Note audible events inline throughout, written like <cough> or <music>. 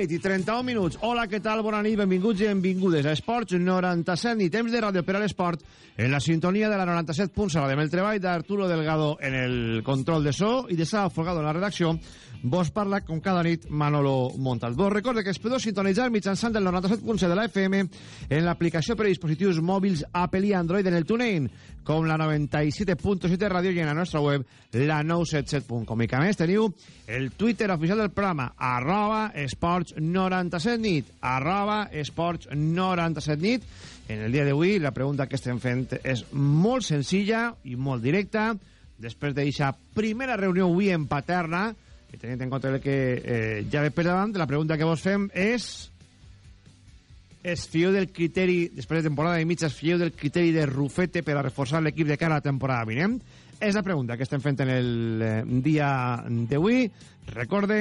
nit i 31 minuts. Hola, què tal? Bona nit, benvinguts i benvingudes a Esports 97 i temps de ràdio per a l'esport en la sintonia de la 97.7 de Meltreball d'Arturo Delgado en el control de so i de Sala Folgado en la redacció vos parla com cada nit Manolo Montal. Vos recorde que es podeu sintonitzar mitjançant el 97.7 de la FM en l'aplicació per a dispositius mòbils Apple i Android en el TuneIn, com la 97.7 ràdio i en la nostra web la 977.com. I que a més teniu el Twitter oficial del programa arroba esports 97 nit arroba esports 97 nit en el dia d'avui la pregunta que estem fent és molt senzilla i molt directa després d'aquesta primera reunió avui en Paterna i tenint en compte el que eh, ja ve per davant, la pregunta que vos fem és es fieu del criteri, després de temporada i mitja, es fieu del criteri de Rufete per a reforçar l'equip de cara a la temporada vinent? És la pregunta que estem fent en el eh, dia d'avui. Recorde,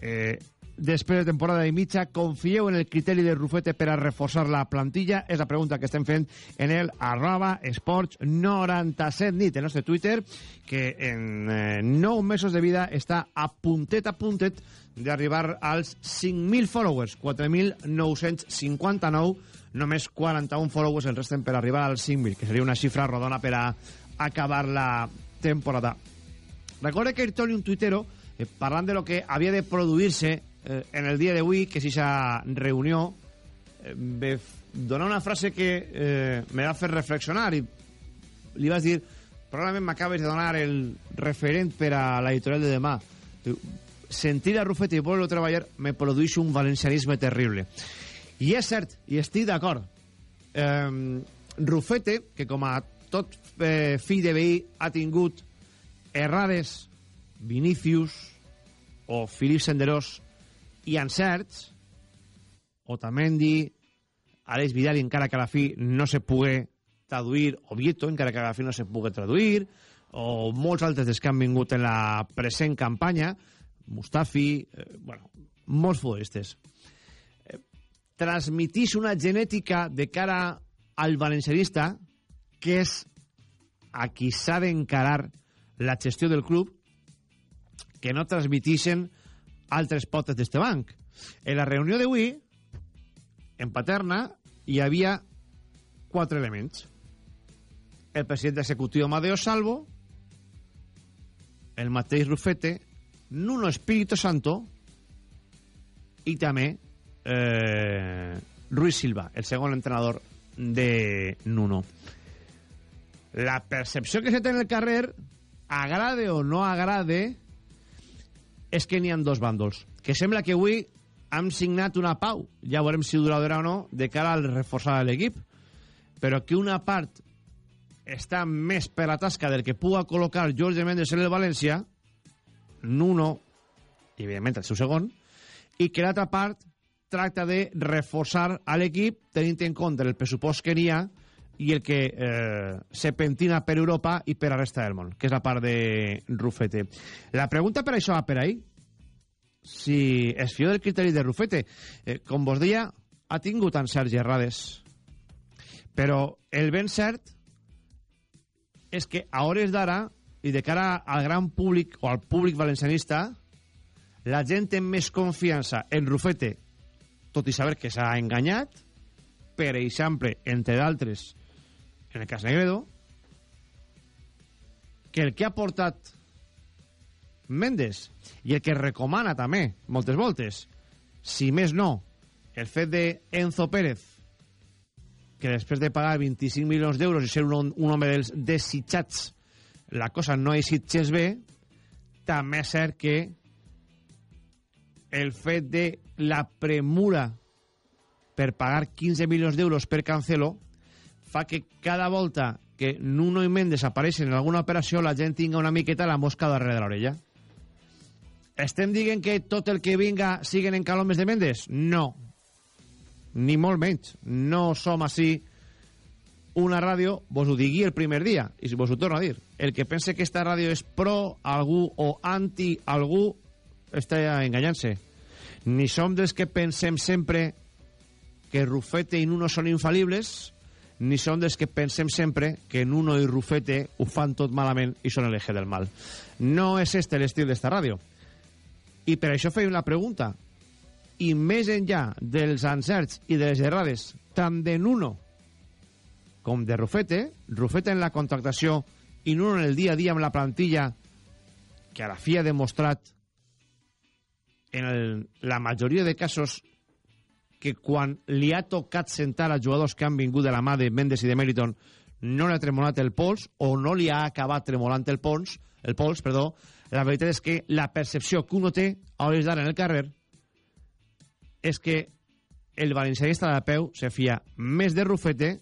eh, després de temporada i mitja, confieu en el criteri de Rufete per a reforçar la plantilla? És la pregunta que estem fent en el arroba esports 97 nit, el nostre Twitter, que en eh, 9 mesos de vida està a puntet a puntet d'arribar als 5.000 followers, 4.959, només 41 followers el resten per arribar als 5.000, que seria una xifra rodona per a acabar la temporada. Recorde que Toni, un tuitero, eh, parlant de lo que havia de produir-se eh, en el dia d'avui, que és aquesta reunió, eh, ve donar una frase que eh, me va fer reflexionar i li vas dir probablement m'acabes de donar el referent per a l'editorial de demà. Sentir a Rufet i voler treballar me produeix un valencianisme terrible. I és cert, i estic d'acord. Eh, Rufete, que com a tot eh, fill de veí ha tingut errades Vinícius o Filip Senderós i encerts, Otamendi, Àlex Vidal, encara que a la fi no se pugui traduir, o Vieto, encara que a la fi no se pugui traduir, o molts altres dels que han vingut en la present campanya, Mustafi, eh, bueno, molts futbolistes. Eh, transmitís una genètica de cara al valencianista que és a qui s'ha d'encarar la gestió del club que no transmitixen altres potes d'este banc. En la reunió d'avui, en Paterna, hi havia quatre elements. El president executiu Amadeo Salvo, el mateix Rufete, Nuno Espíritu Santo i també eh, Ruiz Silva, el segon entrenador de Nuno. La percepció que se té en el carrer, agrade o no agrade, és que n'hi ha dos bàndols. Que sembla que avui hem signat una pau, ja veurem si duradora o no, de cara al reforçar l'equip, però que una part està més per la tasca del que puga col·locar Jorge Méndez en el València, Nuno, i evidentment el seu segon, i que l'altra part tracta de reforçar a l'equip tenint en compte el pressupost que n'hi ha i el que eh, se pentina per Europa i per la resta del món, que és la part de Rufete. La pregunta per això va per ahí. Si es fio del criteri de Rufete, eh, com vos deia, ha tingut en Sergi errades. Però el ben cert és que a hores d'ara i de cara al gran públic o al públic valencianista, la gent té més confiança en Rufete, tot i saber que s'ha enganyat, per exemple, entre d'altres, en el cas Negredo, que el que ha portat Mendes i el que recomana també, moltes voltes, si més no, el fet de Enzo Pérez, que després de pagar 25 milions d'euros i ser un, un home dels desitjats, la cosa no ha eixit gens bé, també és cert que el fet de la premura per pagar 15 milions d'euros per Cancelo fa que cada volta que Nuno i Mendes apareixen en alguna operació la gent tinga una miqueta la mosca darrere de l'orella. Estem dient que tot el que vinga siguen en calomes de Mendes? No. ni molt menys. No som així una ràdio, vos ho digui el primer dia, i vos ho torno a dir. El que pense que esta ràdio és pro algú o anti algú està enganyant-se. Ni som dels que pensem sempre que Rufete i Nuno són infal·libles, ni som dels que pensem sempre que Nuno i Rufete ho fan tot malament i són l'eje del mal. No és este l'estil d'esta ràdio. I per això feim la pregunta. I més enllà dels encerts i de les errades, tant de Nuno com de Rufete, Rufete en la contractació i Nuno en el dia a dia amb la plantilla, que a la fi ha demostrat en el, la majoria de casos que quan li ha tocat sentar a jugadors que han vingut de la mà de Mendes i de Meriton no li ha tremolat el pols o no li ha acabat tremolant el pols, el pols perdó, la veritat és que la percepció que uno té a hores d'ara en el carrer és que el valencianista de peu se fia més de Rufete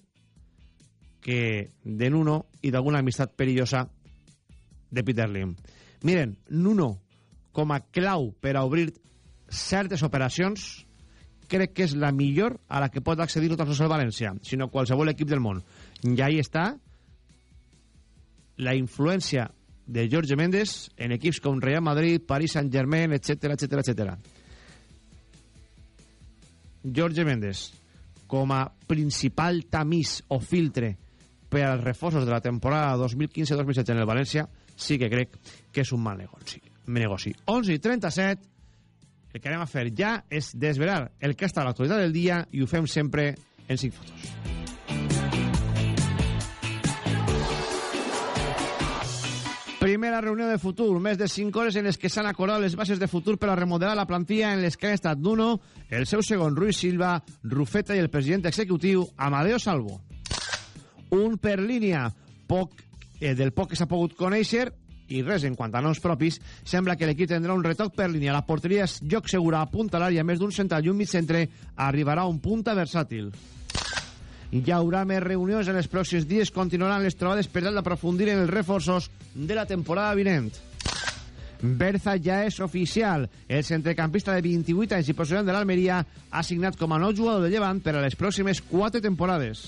que de Nuno i d'alguna amistat perillosa de Peter Lim. Miren, Nuno, com a clau per a obrir certes operacions, crec que és la millor a la que pot accedir no tan sols el València, sinó qualsevol equip del món. I ahí està la influència de Jorge Méndez en equips com Real Madrid, Paris Saint-Germain, etc etc etc. Jorge Méndez, com a principal tamís o filtre per als reforços de la temporada 2015-2016 en el València, sí que crec que és un mal negoci. negoci. 11 i 37, el que anem a fer ja és desvelar el que està a l'actualitat del dia i ho fem sempre en 5 fotos. Primera reunió de futur, més de 5 hores en les que s'han acordat les bases de futur per a remodelar la plantilla en les que han estat Nuno, el seu segon Ruiz Silva, Rufeta i el president executiu Amadeo Salvo. Un per línia, poc, eh, del poc que s'ha pogut conèixer, i res en quant a noms propis, sembla que l'equip tindrà un retoc per línia. La porteria és lloc segura, apunta a l'àrea, més d'un central i un mig centre, arribarà un punta versàtil. Hi haurà més reunions en els pròxims dies, continuaran les trobades per tal d'aprofundir en els reforços de la temporada vinent. Berza ja és oficial. El centrecampista de 28 anys i procedent de l'Almeria ha signat com a nou jugador de Llevant per a les pròximes 4 temporades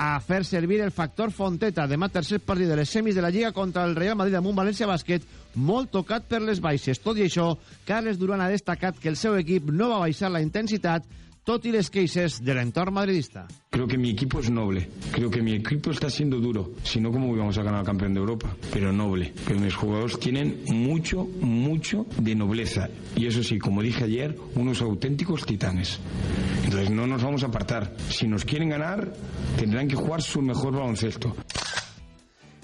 a fer servir el factor Fonteta. Demà tercer partit de les semis de la Lliga contra el Real Madrid amb un València Bàsquet molt tocat per les baixes. Tot i això, Carles Duran ha destacat que el seu equip no va baixar la intensitat tot y les queixes del entorn madridista. Creo que mi equipo es noble. Creo que mi equipo está siendo duro. Si no, ¿cómo íbamos a ganar campeón de Europa? Pero noble. Pero mis jugadores tienen mucho, mucho de nobleza. Y eso sí, como dije ayer, unos auténticos titanes. Entonces no nos vamos a apartar. Si nos quieren ganar, tendrán que jugar su mejor baloncesto.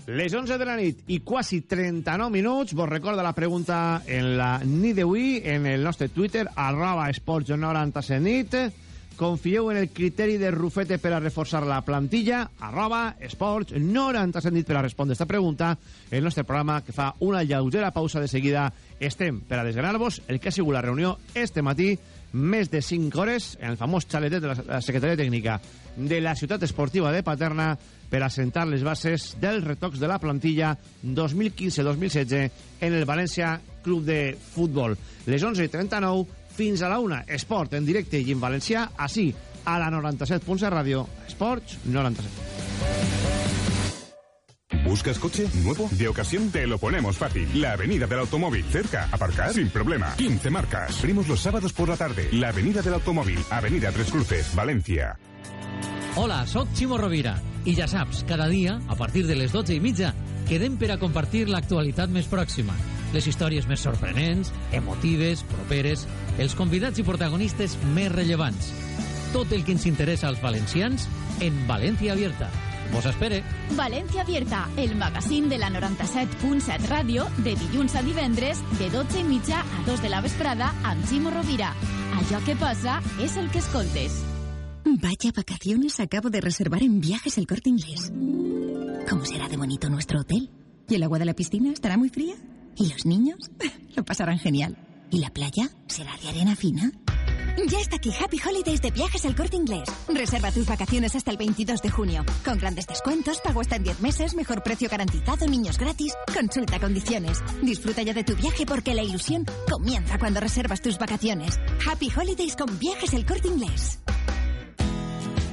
Les 11 de la nit i quasi 39 minuts. Vos recorda la pregunta en la nit d'avui, en el nostre Twitter, arroba esports 97 nit. Confieu en el criteri de Rufete per a reforçar la plantilla, arroba esports 97 nit per a respondre esta pregunta. El nostre programa que fa una lleugera pausa de seguida. Estem per a desgranar-vos el que ha sigut la reunió este matí més de 5 hores en el famós xaletet de la Secretaria Tècnica de la Ciutat Esportiva de Paterna per assentar les bases dels retocs de la plantilla 2015-2016 en el València Club de Futbol. Les 11.39 fins a la 1, Esport en directe i en valencià, així, a la 97.7 Ràdio, Esports 97. ¿Buscas coche nuevo? De ocasión te lo ponemos fácil. La Avenida del Automóvil. Cerca. Aparcar sin problema. 15 marcas. Abrimos los sábados por la tarde. La Avenida del Automóvil. Avenida Tres Cruces. Valencia. Hola, sóc Ximo Rovira. I ja saps, cada dia, a partir de les 12 i mitja, quedem per a compartir l'actualitat més pròxima. Les històries més sorprenents, emotives, properes, els convidats i protagonistes més rellevants. Tot el que ens interessa als valencians en València Abierta. Vos espere. València Abierta, el magazín de la 97.7 Ràdio, de dilluns a divendres, de 12 i mitja a 2 de la vesprada, amb Ximo Rovira. Allò que passa és el que escoltes. Vaya vacaciones acabo de reservar en Viajes El Corte Inglés. ¿Cómo será de bonito nuestro hotel? ¿Y el agua de la piscina estará muy fría? ¿Y los niños? <laughs> Lo pasarán genial. ¿Y la playa? ¿Será de arena fina? Ya está aquí Happy Holidays de Viajes El Corte Inglés. Reserva tus vacaciones hasta el 22 de junio. Con grandes descuentos, pago hasta en 10 meses, mejor precio garantizado, niños gratis. Consulta condiciones. Disfruta ya de tu viaje porque la ilusión comienza cuando reservas tus vacaciones. Happy Holidays con Viajes El Corte Inglés.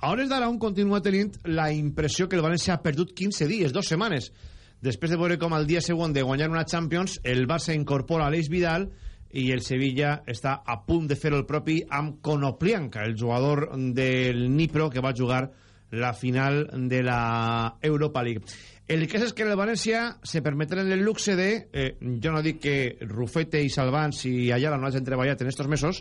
A hores d'ara un continua tenint la impressió que el València ha perdut 15 dies, dues setmanes. Després de veure com al dia següent de guanyar una Champions, el Barça incorpora Aleix Vidal i el Sevilla està a punt de fer el propi amb Konoplianka, el jugador del Nipro que va jugar la final de la Europa League. El cas és que en el València se permeten el luxe de... Eh, jo no dic que Rufete i Salvans i Ayala no hagin treballat en estos mesos,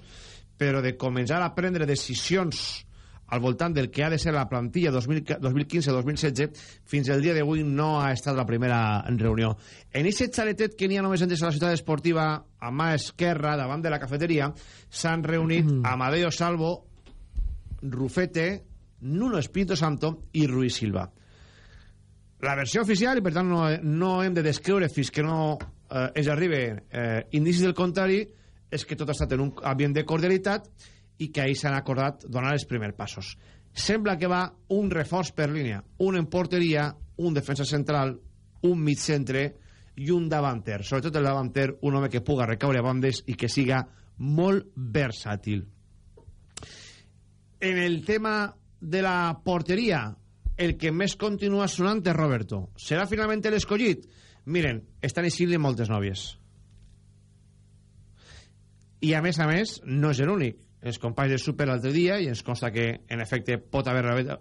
però de començar a prendre decisions al voltant del que ha de ser la plantilla 2015-2016 fins al dia d'avui no ha estat la primera reunió. En aquest xaletet que n'hi ha només entres a la ciutat esportiva a mà esquerra, davant de la cafeteria, s'han reunit mm. Amadeo Salvo, Rufete, Nuno Espíritu Santo i Ruiz Silva. La versió oficial, i per tant no, no hem de descriure fins que no eh, ens arribi eh, indicis del contrari, és que tot ha estat en un ambient de cordialitat i que ahir s'han acordat donar els primers passos. Sembla que va un reforç per línia, un en porteria, un defensa central, un mig centre i un davanter. Sobretot el davanter, un home que puga recaure a bandes i que siga molt versàtil. En el tema de la porteria, el que més continua sonant és Roberto. Serà finalment l'escollit? Miren, estan eixint moltes nòvies. I a més a més, no és l'únic els companys de Super l'altre dia i ens consta que, en efecte, pot haver,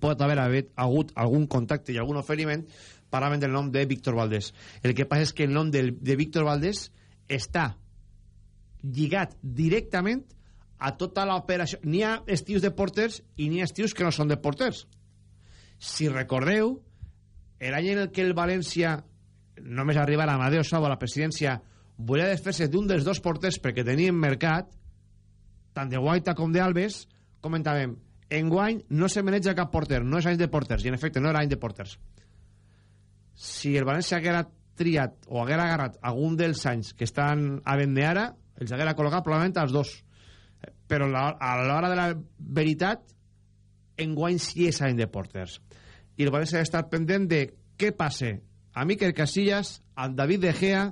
pot haver hagut algun contacte i algun oferiment parlaven del nom de Víctor Valdés. El que passa és que el nom de, de Víctor Valdés està lligat directament a tota l'operació. N'hi ha estius de porters i n'hi ha estius que no són de porters. Si recordeu, l'any en el que el València només arribara a Amadeo Sabo a la presidència volia desfer-se d'un dels dos porters perquè tenien mercat tant de Guaita com d'Albes, comentàvem, en guany no se maneja cap porter, no és any de porters, i en efecte no era any de porters. Si el València haguera triat o haguera agarrat algun dels anys que estan a vendre ara, els haguera col·locat probablement als dos. Però a l'hora de la veritat, en guany sí és any de porters. I el València ha estat pendent de què passe a Miquel Casillas, al David De Gea,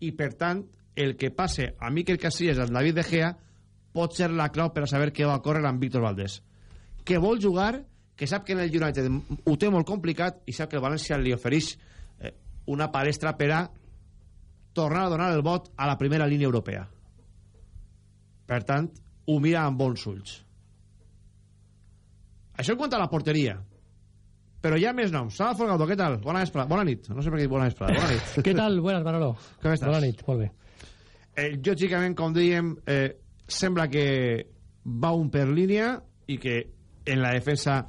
i per tant, el que passe a Miquel Casillas, al David De Gea, pot ser la clau per a saber què va córrer amb Víctor Valdés que vol jugar que sap que en el United ho té molt complicat i sap que el València li ofereix eh, una palestra per a tornar a donar el vot a la primera línia europea per tant ho mira amb bons ulls això en quant a la porteria però hi ha més noms. Sala Folgado, què tal? Bona, vespre, bona nit. No sé per què bona vespre. Bona nit. <laughs> què tal? Buenas, Manolo. Com estàs? Bona nit, molt bé. Eh, lògicament, com dèiem, eh, sembla que va un per línia i que en la defensa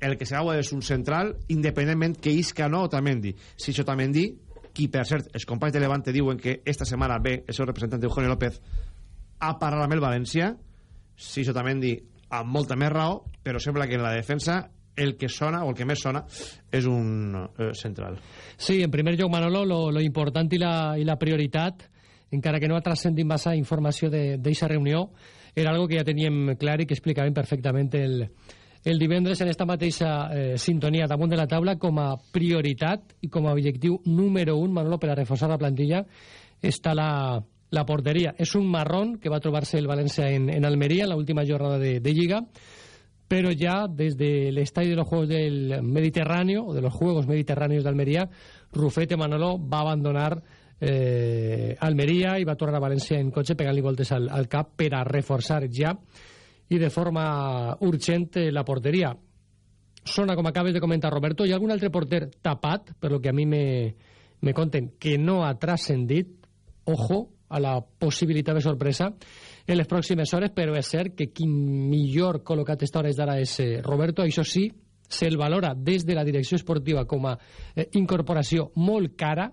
el que s'acaba és un central independentment que isca no Otamendi. Si Otamendi, qui per cert els companys de Levante diuen que esta setmana ve el seu representant Eugenio López a parlar amb el València si Otamendi amb molta més raó però sembla que en la defensa el que sona o el que més sona és un eh, central. Sí, en primer lloc Manolo lo, lo important i la, i la prioritat encara que no ha transcendit massa informació d'aquesta reunió, era algo que ja teníem clar i que explicàvem perfectament el, el divendres en esta mateixa eh, sintonia damunt de la taula com a prioritat i com a objectiu número un, Manolo, per a reforçar la plantilla, està la, la porteria. És un marrón que va trobar-se el València en, en Almeria en l'última jornada de, de Lliga, pero ya desde el estadio de los Juegos del Mediterráneo, o de los Juegos Mediterráneos de Almería, Rufete Manolo va a abandonar eh, Almeria i va tornar a València en cotxe pegant-li voltes al, al cap per a reforçar ja i de forma urgent eh, la porteria. Sona, com acabes de comentar, Roberto, hi ha algun altre porter tapat, per lo que a mi me, me conten, que no ha transcendit, ojo, a la possibilitat de sorpresa en les pròximes hores, però és cert que qui millor col·locat està hores d'ara és eh, Roberto, això sí, se'l valora des de la direcció esportiva com a eh, incorporació molt cara,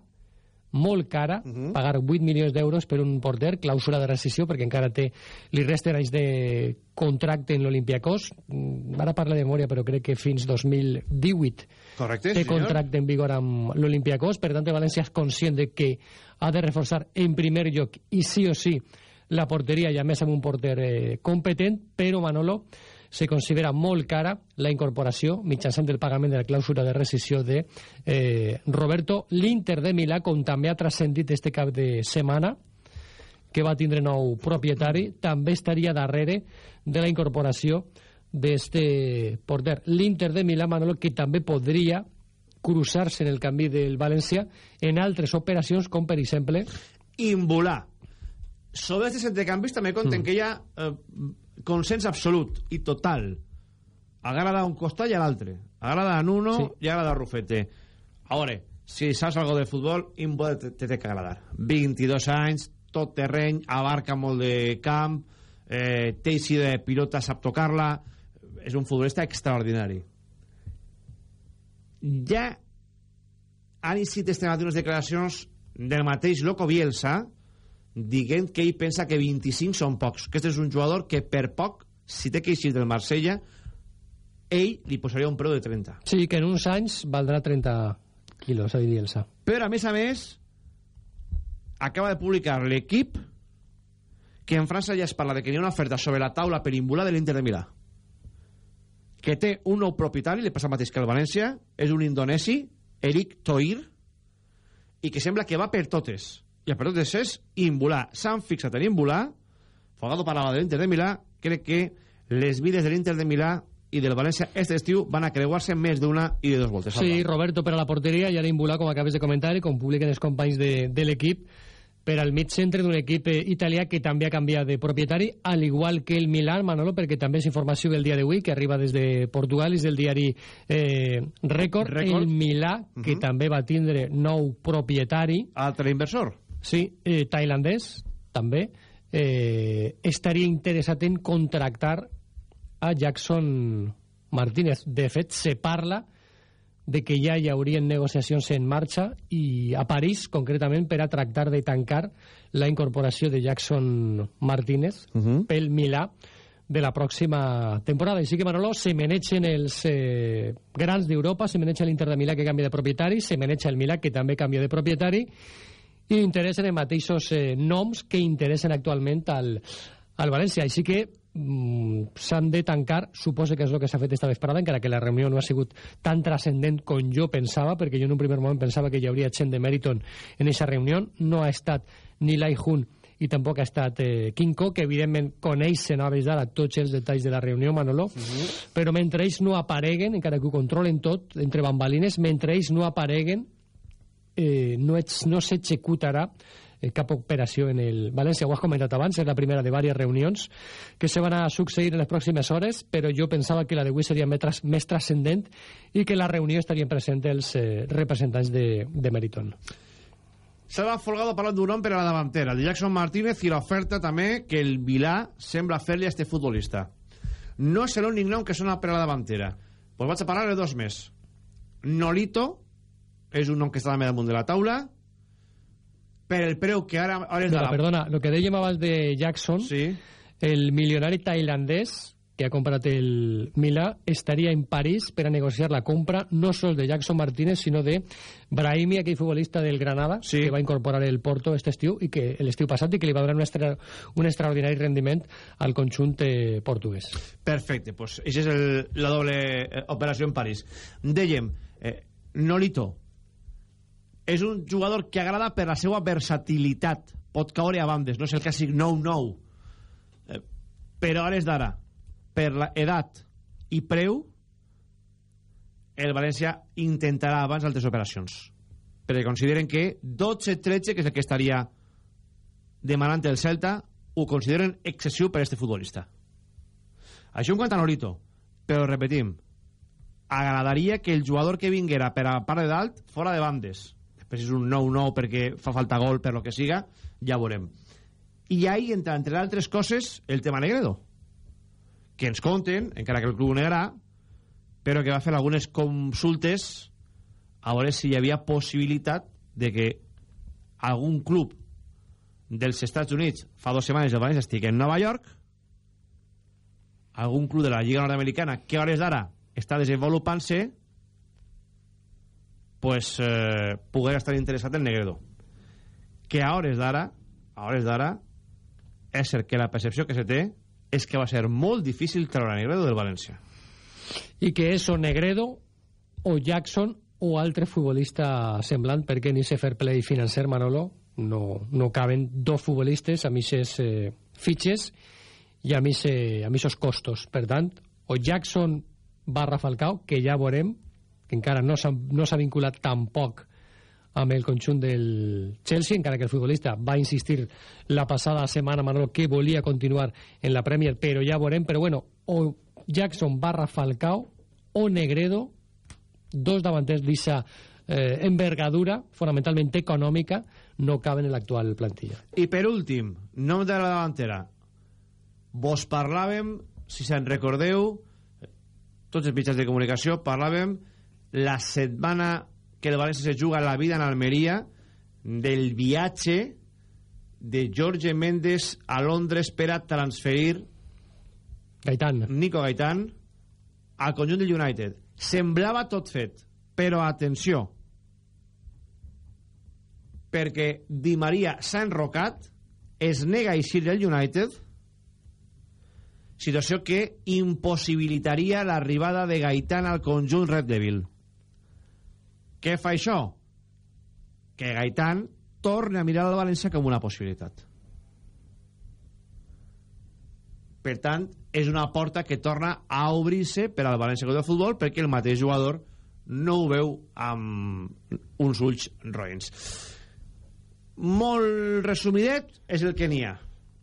molt cara, uh -huh. pagar 8 milions d'euros per un porter, clàusula de rescisió, perquè encara té, li resten anys de contracte en l'Olimpiakos. Mm, Ara parla de memòria, però crec que fins 2018 Correcte, té senyor. contracte en vigor amb l'Olimpiakos. Per tant, el València és conscient de que ha de reforçar en primer lloc, i sí o sí, la porteria, i a més amb un porter eh, competent, però Manolo se considera molt cara la incorporació mitjançant el pagament de la clàusula de rescisió de eh, Roberto l'Inter de Milà, com també ha transcendit este cap de setmana que va tindre nou propietari, també estaria darrere de la incorporació d'este porter. L'Inter de Milà, Manolo, que també podria cruzar-se en el canvi del València en altres operacions, com per exemple... Imbular. Sobre este centrecampis també conten mm. que hi ha eh, consens absolut i total. Agrada a un costat i a l'altre. Agrada a Nuno sí. i agrada a Rufete. A veure, si saps algo de futbol, Imbular te, té que agradar. 22 anys, tot terreny, abarca molt de camp, eh, té així de pilota, sap tocar-la, és un futbolista extraordinari. Ja han matí unes declaracions del mateix Loco Bielsa dient que ell pensa que 25 són pocs, que este és un jugador que per poc, si té que eixir del Marsella, ell li posaria un preu de 30. Sí, que en uns anys valdrà 30 quilos, ha dit Bielsa. Però, a més a més, acaba de publicar l'equip que en França ja es parla de que hi ha una oferta sobre la taula per imbular de l'Inter de Milà que té un nou propietari, li passa el mateix que el València, és un indonesi, Eric Toir, i que sembla que va per totes. I el per totes és imbular. S'han fixat en imbular, Fogado parlava de l'Inter de Milà, crec que les vides de l'Inter de Milà i del València este estiu van a creuar-se més d'una i de dos voltes. Sí, Roberto per a la porteria i ara imbular, com acabes de comentar, i com publiquen els companys de, de l'equip, per al mig centre d'un equip eh, italià que també ha canviat de propietari, al igual que el Milan, Manolo, perquè també és informació del dia d'avui, que arriba des de Portugal, és del diari eh, Record, Record. el Milà, que uh -huh. també va tindre nou propietari. Altre inversor. Sí, eh, tailandès, també, eh, estaria interessat en contractar a Jackson Martínez. De fet, se parla de que ja hi haurien negociacions en marxa i a París, concretament, per a tractar de tancar la incorporació de Jackson Martínez uh -huh. pel Milà de la pròxima temporada. Així que, Manolo, se menegen els eh, grans d'Europa, se meneja l'Inter de Milà que canvia de propietari, se meneja el Milà que també canvia de propietari i interessen els mateixos eh, noms que interessen actualment al, al València. Així que mm, s'han de tancar, suposo que és el que s'ha fet esta vesprada, encara que la reunió no ha sigut tan transcendent com jo pensava, perquè jo en un primer moment pensava que hi hauria gent de Meriton en aquesta reunió. No ha estat ni Lai Hun i tampoc ha estat eh, Quinco, que evidentment coneixen a d'ara tots els detalls de la reunió, Manolo, uh -huh. però mentre ells no apareguen, encara que ho controlen tot, entre bambalines, mentre ells no apareguen, eh, no, ets, no s'executarà eh, cap operació en el València. Ho has comentat abans, és la primera de diverses reunions que se van a succeir en les pròximes hores, però jo pensava que la d'avui seria més, més transcendent i que la reunió estarien presents els eh, representants de, de Meriton. Salva Folgado parlant d'un nom per a la davantera, de Jackson Martínez, i l'oferta també que el Vilà sembla fer-li a este futbolista. No és l'únic nom que sona per a la davantera. Pues vaig a parlar de dos més. Nolito és un nom que està també damunt de la taula, per el preu que ara... ara és no, de la... Perdona, el que dèiem abans de Jackson, sí. el milionari tailandès que ha comprat el Milà estaria en París per a negociar la compra no sol de Jackson Martínez, sinó de Brahimi, aquell futbolista del Granada, sí. que va incorporar el Porto este estiu i que l'estiu passat i que li va donar un, extra, un extraordinari rendiment al conjunt eh, portuguès. Perfecte, pues això és el, la doble eh, operació en París. Dèiem, eh, Nolito és un jugador que agrada per la seva versatilitat. Pot caure a bandes, no és el clàssic nou-nou. Eh, però ara és d'ara per l'edat i preu, el València intentarà abans altres operacions. Perquè consideren que 12-13, que és el que estaria demanant el Celta, ho consideren excessiu per a este futbolista. Això en quant a Norito. Però repetim, agradaria que el jugador que vinguera per a part de dalt fora de bandes. Després és un 9-9 perquè fa falta gol per lo que siga, ja veurem. I ahí entra, entre altres coses, el tema Negredo que ens conten, encara que el club ho negarà, però que va fer algunes consultes a veure si hi havia possibilitat de que algun club dels Estats Units fa dues setmanes el València estigui en Nova York algun club de la Lliga Nord-Americana que a hores d'ara està desenvolupant-se pues eh, poder estar interessat en Negredo. Que a hores d'ara a hores d'ara és cert que la percepció que se té és que va ser molt difícil treure Negredo del València. I que és o Negredo o Jackson o altre futbolista semblant perquè ni ser fair play financer Manolo no, no caben dos futbolistes a aquestes eh, fitxes i a aquests costos. Per tant o Jackson barra Falcao que ja veurem que encara no s'ha no vinculat tampoc amb el conjunt del Chelsea, encara que el futbolista va insistir la passada setmana, Manolo, que volia continuar en la Premier, però ja veurem, però bueno, o Jackson barra Falcao o Negredo, dos davanters d'issa eh, envergadura, fonamentalment econòmica, no caben en l'actual plantilla. I per últim, nom de la davantera. Vos parlàvem, si se'n recordeu, tots els mitjans de comunicació, parlàvem la setmana que el València se juga la vida en Almeria del viatge de Jorge Méndez a Londres per a transferir Gaitán. Nico Gaitán al conjunt del United. Semblava tot fet, però atenció, perquè Di Maria s'ha enrocat, es nega a eixir del United, situació que impossibilitaria l'arribada de Gaitán al conjunt Red Devil. Què fa això? Que Gaitán torna a mirar al València com una possibilitat. Per tant, és una porta que torna a obrir-se per al València Club de Futbol perquè el mateix jugador no ho veu amb uns ulls roïns. Molt resumidet és el que n'hi ha.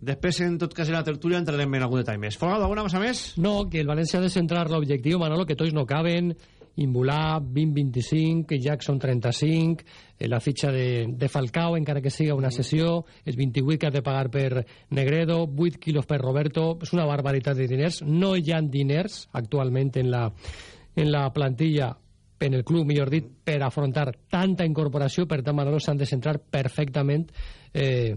Després, en tot cas, en la tertúlia entrarem en algun detall més. Folgado, alguna cosa més? No, que el València ha de centrar l'objectiu, Manolo, que tots no caben, Imbulà 20-25, Jackson 35, eh, la fitxa de, de Falcao, encara que siga una sessió, és 28 que ha de pagar per Negredo, 8 quilos per Roberto, és una barbaritat de diners. No hi ha diners actualment en la, en la plantilla en el club, millor dit, per afrontar tanta incorporació, per tant, Manolo s'han de centrar perfectament eh,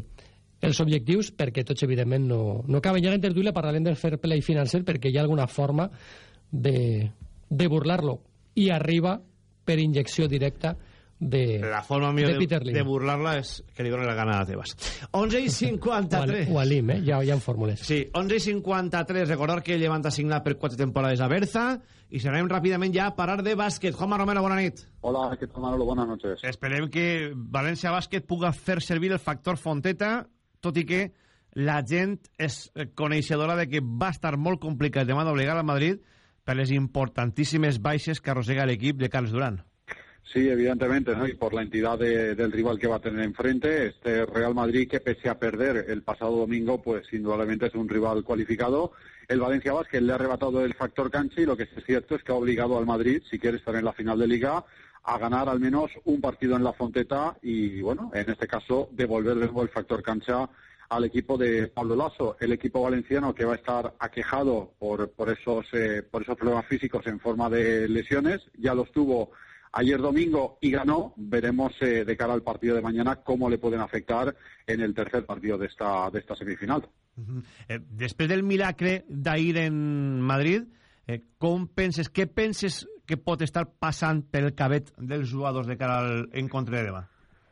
els objectius, perquè tots, evidentment, no, no caben. Ja en tertúlia parlarem del fair play financer, perquè hi ha alguna forma de, de burlar-lo i arriba per injecció directa de, la forma millor de, de, de burlar-la és que li doni la gana a tebas. 11 i 53 o a l'IM, eh? ja, ja en fórmules. Sí, 11 i 53 recordar que Llevant ha signat per 4 temporades a Berza. I serem ràpidament ja a parar de bàsquet. Juanma Romero, bona nit. Hola, ¿qué tal Manolo? Buenas noches. Esperem que València Bàsquet puga fer servir el factor Fonteta tot i que la gent és coneixedora de que va estar molt complicat demà d'obligar al Madrid per les importantíssimes baixes que arrossega l'equip de Carles Durán. Sí, evidentemente, ¿no? y por la entidad de, del rival que va a tener enfrente, este Real Madrid que pese a perder el pasado domingo, pues indudablemente es un rival cualificado. El Valencia Vázquez le ha arrebatado el factor cancha y lo que es cierto es que ha obligado al Madrid, si quiere estar en la final de liga, a ganar al menos un partido en la Fonteta y, bueno, en este caso, devolver de nuevo el factor cancha al equipo de Pablo Lasso, el equipo valenciano que va a estar aquejado por, por, esos, eh, por esos problemas físicos en forma de lesiones. Ya los tuvo ayer domingo y ganó. Veremos eh, de cara al partido de mañana cómo le pueden afectar en el tercer partido de esta, de esta semifinal. Uh -huh. eh, del milagre d'ahir en Madrid, eh, com penses, què penses que pot estar passant el cabet dels jugadors de cara al encontre de demà?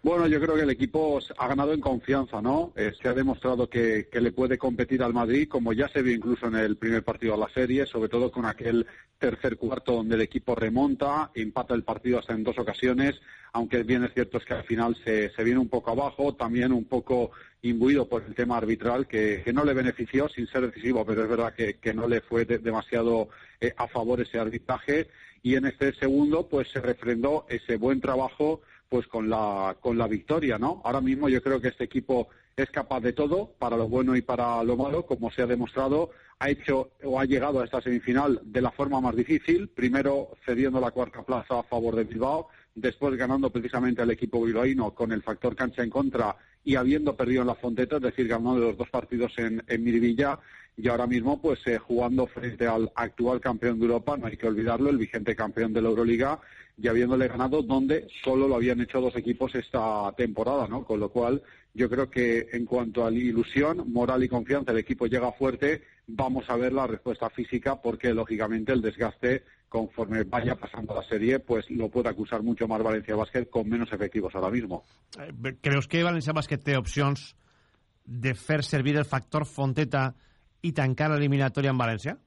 Bueno, yo creo que el equipo ha ganado en confianza, ¿no? Eh, se ha demostrado que, que, le puede competir al Madrid, como ya se vio incluso en el primer partido de la serie, sobre todo con aquel tercer cuarto donde el equipo remonta, empata el partido hasta en dos ocasiones, aunque bien es cierto es que al final se, se viene un poco abajo, también un poco imbuido por el tema arbitral, que, que no le benefició sin ser decisivo, pero es verdad que, que no le fue de, demasiado eh, a favor ese arbitraje, y en este segundo pues se refrendó ese buen trabajo pues con la, con la victoria, ¿no? Ahora mismo yo creo que este equipo es capaz de todo, para lo bueno y para lo malo, como se ha demostrado, ha hecho o ha llegado a esta semifinal de la forma más difícil, primero cediendo la cuarta plaza a favor de Bilbao, después ganando precisamente al equipo bilbaíno con el factor cancha en contra y habiendo perdido en la Fonteta, es decir, ganando los dos partidos en, en Miribilla, y ahora mismo pues eh, jugando frente al actual campeón de Europa, no hay que olvidarlo, el vigente campeón de la Euroliga y habiéndole ganado donde solo lo habían hecho dos equipos esta temporada, ¿no? Con lo cual yo creo que en cuanto a la ilusión, moral y confianza, el equipo llega fuerte, vamos a ver la respuesta física porque lógicamente el desgaste conforme vaya pasando la serie, pues lo puede acusar mucho más Valencia Basket con menos efectivos ahora mismo. Eh, ¿Creus que Valencia Basket té opcions de fer servir el factor Fonteta y tancar la eliminatoria en Valencia?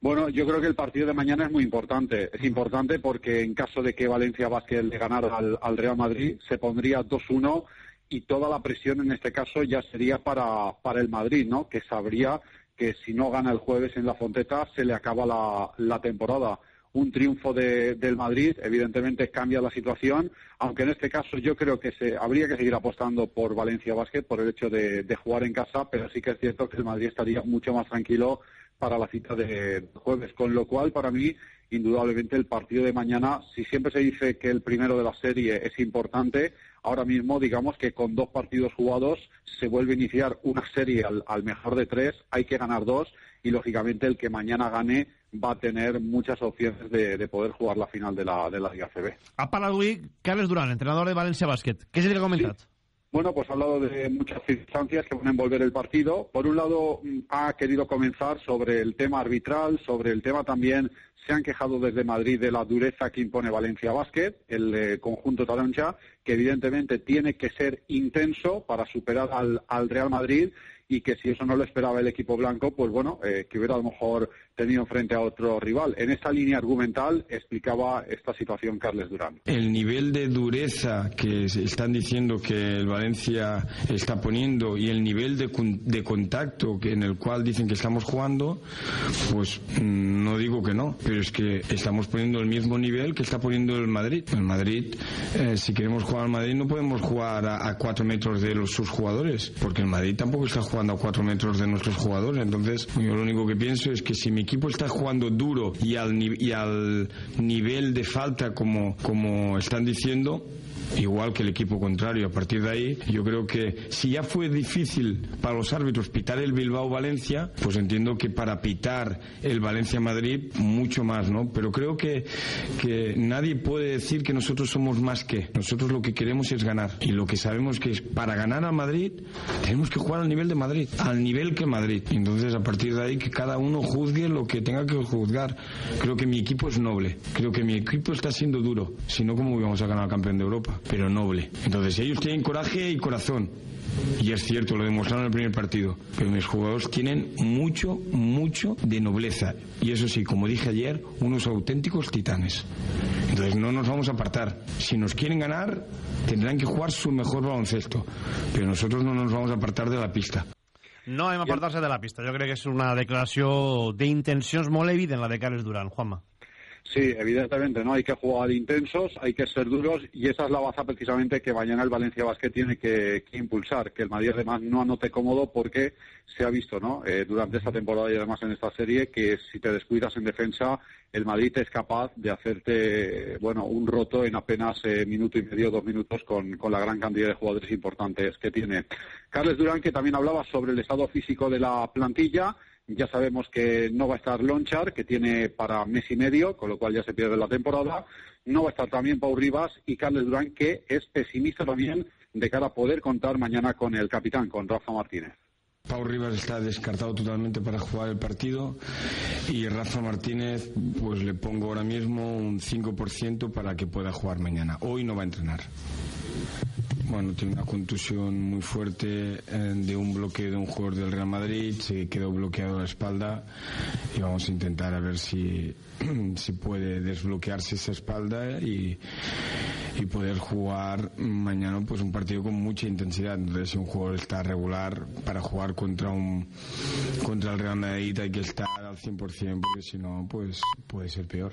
Bueno, yo creo que el partido de mañana es muy importante. Es importante porque en caso de que Valencia Basket le ganara al, al Real Madrid, se pondría 2-1 y toda la presión en este caso ya sería para, para el Madrid, ¿no? Que sabría que si no gana el jueves en la Fonteta se le acaba la, la temporada. Un triunfo de, del Madrid, evidentemente, cambia la situación, aunque en este caso yo creo que se, habría que seguir apostando por Valencia Basket por el hecho de, de jugar en casa, pero sí que es cierto que el Madrid estaría mucho más tranquilo para la cita de jueves, con lo cual para mí indudablemente el partido de mañana, si siempre se dice que el primero de la serie es importante, ahora mismo digamos que con dos partidos jugados se vuelve a iniciar una serie al, al mejor de tres, hay que ganar dos y lógicamente el que mañana gane va a tener muchas opciones de, de poder jugar la final de la, de la Liga CB. Ha parlat avui Carles Durán, entrenador de Valencia Basket. Què se li ha comentat? Sí. Bueno, pues ha hablado de muchas circunstancias que van a envolver el partido. Por un lado, ha querido comenzar sobre el tema arbitral, sobre el tema también, se han quejado desde Madrid de la dureza que impone Valencia Basket, el eh, conjunto taroncha, que evidentemente tiene que ser intenso para superar al, al Real Madrid y que si eso no lo esperaba el equipo blanco, pues bueno, eh, que hubiera a lo mejor tenido frente a otro rival. En esta línea argumental explicaba esta situación Carles Durán. El nivel de dureza que están diciendo que el Valencia está poniendo y el nivel de, de contacto en el cual dicen que estamos jugando, pues mm, no digo que no, pero es que estamos poniendo el mismo nivel que está poniendo el Madrid. El Madrid, eh, si queremos jugar al Madrid, no podemos jugar a, a cuatro metros de los, sus jugadores, porque el Madrid tampoco está jugando a cuatro metros de nuestros jugadores. Entonces, yo lo único que pienso es que si mi equipo está jugando duro y al, y al nivel de falta como, como están diciendo, igual que el equipo contrario. A partir de ahí, yo creo que si ya fue difícil para los árbitros pitar el Bilbao-Valencia, pues entiendo que para pitar el Valencia-Madrid, mucho más, ¿no? Pero creo que, que nadie puede decir que nosotros somos más que. Nosotros lo que queremos es ganar. Y lo que sabemos que es para ganar a Madrid, tenemos que jugar al nivel de Madrid, al nivel que Madrid. Entonces, a partir de ahí, que cada uno juzgue lo que tenga que juzgar. Creo que mi equipo es noble. Creo que mi equipo está siendo duro. Si no, ¿cómo íbamos a ganar al campeón de Europa? Pero noble. Entonces ellos tienen coraje y corazón. Y es cierto, lo demostraron en el primer partido. Pero mis jugadores tienen mucho, mucho de nobleza. Y eso sí, como dije ayer, unos auténticos titanes. Entonces no nos vamos a apartar. Si nos quieren ganar, tendrán que jugar su mejor baloncesto. Pero nosotros no nos vamos a apartar de la pista. No hem apartar-se de la pista. Jo crec que és una declaració d'intencions molt evident, la de Carles Durán. Juanma. Sí, evidentemente, ¿no? Hay que jugar intensos, hay que ser duros y esa es la baza precisamente que mañana el Valencia Basket tiene que, impulsar, que el Madrid además no anote cómodo porque se ha visto, ¿no? Eh, durante esta temporada y además en esta serie que si te descuidas en defensa, el Madrid es capaz de hacerte, bueno, un roto en apenas eh, minuto y medio, dos minutos con, con la gran cantidad de jugadores importantes que tiene. Carles Durán, que también hablaba sobre el estado físico de la plantilla, ya sabemos que no va a estar Lonchar, que tiene para mes y medio, con lo cual ya se pierde la temporada. No va a estar también Pau Rivas y Carles Durán, que es pesimista también de cara a poder contar mañana con el capitán, con Rafa Martínez. Pau Rivas está descartado totalmente para jugar el partido y Rafa Martínez, pues le pongo ahora mismo un 5% para que pueda jugar mañana. Hoy no va a entrenar. Bueno, tiene una contusión muy fuerte eh, de un bloqueo de un jugador del Real Madrid, se quedó bloqueado la espalda y vamos a intentar a ver si, <clears throat> si puede desbloquearse esa espalda y, y poder jugar mañana pues un partido con mucha intensidad. Entonces, si un jugador está regular para jugar contra un contra el Real Madrid hay que estar al 100% porque si no, pues puede ser peor.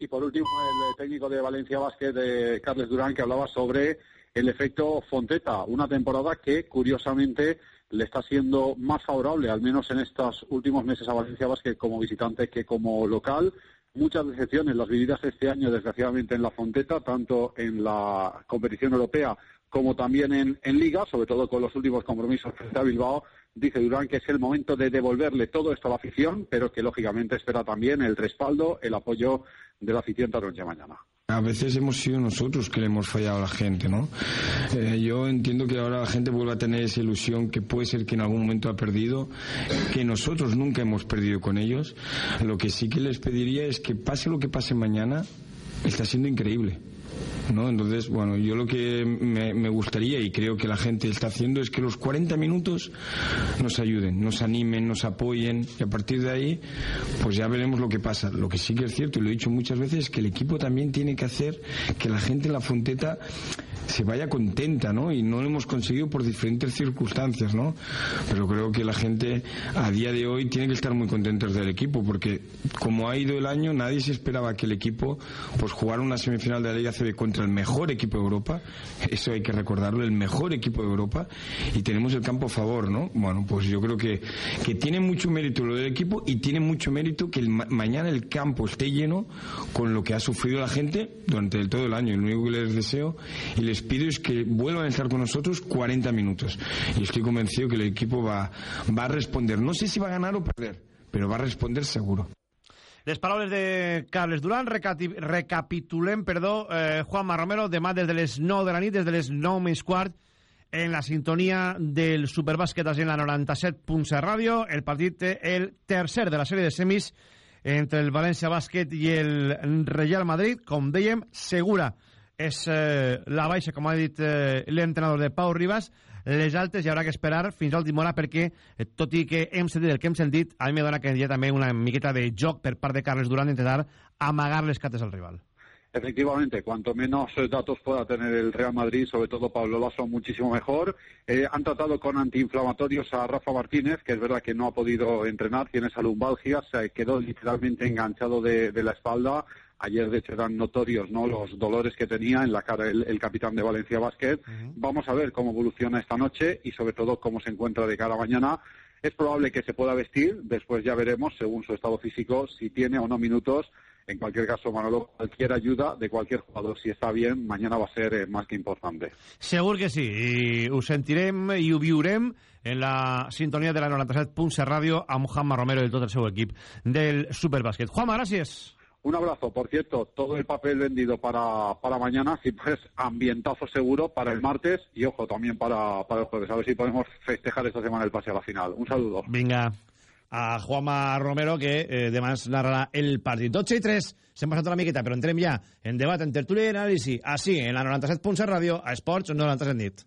Y por último, el técnico de Valencia Basket, de Carles Durán, que hablaba sobre el efecto Fonteta, una temporada que, curiosamente, le está siendo más favorable, al menos en estos últimos meses a Valencia Basket como visitante que como local. Muchas decepciones las vividas este año, desgraciadamente, en la Fonteta, tanto en la competición europea como también en, en Liga, sobre todo con los últimos compromisos frente a Bilbao, dice Durán que es el momento de devolverle todo esto a la afición, pero que lógicamente espera también el respaldo, el apoyo de la afición taronja mañana. A veces hemos sido nosotros que le hemos fallado a la gente, ¿no? Eh, yo entiendo que ahora la gente vuelve a tener esa ilusión que puede ser que en algún momento ha perdido, que nosotros nunca hemos perdido con ellos. Lo que sí que les pediría es que pase lo que pase mañana, está siendo increíble. ¿No? Entonces, bueno, yo lo que me, me, gustaría y creo que la gente está haciendo es que los 40 minutos nos ayuden, nos animen, nos apoyen y a partir de ahí, pues ya veremos lo que pasa. Lo que sí que es cierto, y lo he dicho muchas veces, es que el equipo también tiene que hacer que la gente en la Fonteta se vaya contenta, ¿no? Y no lo hemos conseguido por diferentes circunstancias, ¿no? Pero creo que la gente a día de hoy tiene que estar muy contentos del equipo, porque como ha ido el año, nadie se esperaba que el equipo pues jugara una semifinal de la Liga CB contra el mejor equipo de Europa, eso hay que recordarlo, el mejor equipo de Europa, y tenemos el campo a favor, ¿no? Bueno, pues yo creo que, que tiene mucho mérito lo del equipo y tiene mucho mérito que el, mañana el campo esté lleno con lo que ha sufrido la gente durante todo el año. Lo único que les deseo y les pido es que vuelvan a estar con nosotros 40 minutos. Y estoy convencido que el equipo va, va a responder. No sé si va a ganar o perder, pero va a responder seguro. Les paraules de Carles Durán, recapitulem, perdó, eh, Juanma Romero, demà des de les 9 de la nit, des de les 9 més en la sintonia del Superbàsquet en la 97.7 ràdio, el partit el tercer de la sèrie de semis entre el València Bàsquet i el Real Madrid, com dèiem, segura és eh, la baixa, com ha dit eh, l'entrenador de Pau Ribas, les altes hi haurà que esperar fins a última hora perquè, eh, tot i que hem sentit el que hem sentit, a mi me dona que hi ha també una miqueta de joc per part de Carles Durán d'intentar amagar les cates al rival. Efectivamente, cuanto menos datos pueda tener el Real Madrid, sobre todo Pablo Lasso, muchísimo mejor. Eh, han tratado con antiinflamatorios a Rafa Martínez, que es verdad que no ha podido entrenar, tiene esa lumbalgia, se quedó literalmente enganchado de, de la espalda. Ayer, de hecho, eran notorios ¿no? los dolores que tenía en la cara el, el capitán de Valencia Basket. Uh -huh. Vamos a ver cómo evoluciona esta noche y, sobre todo, cómo se encuentra de cara a mañana. Es probable que se pueda vestir, después ya veremos, según su estado físico, si tiene o no minutos. En cualquier caso, Manolo, cualquier ayuda de cualquier jugador, si está bien, mañana va a ser eh, más que importante. Segur que sí. I ho sentirem i ho viurem en la sintonia de la 97.7 Ràdio amb Juanma Romero i tot el seu equip del Superbàsquet. Juanma, gràcies. Un abrazo. Por cierto, todo el papel vendido para, para mañana, si pues ambientazo seguro para el martes y ojo también para, para el jueves. A ver si podemos festejar esta semana el pase a la final. Un saludo. Vinga. A Juanma Romero, que eh, demà ens narrarà el partit. 12 i 3, s'hem passat una miqueta, però entrem ja en debat, en tertúlia i anàlisi, així, en la 97.7 Ràdio, a Esports 97 nit.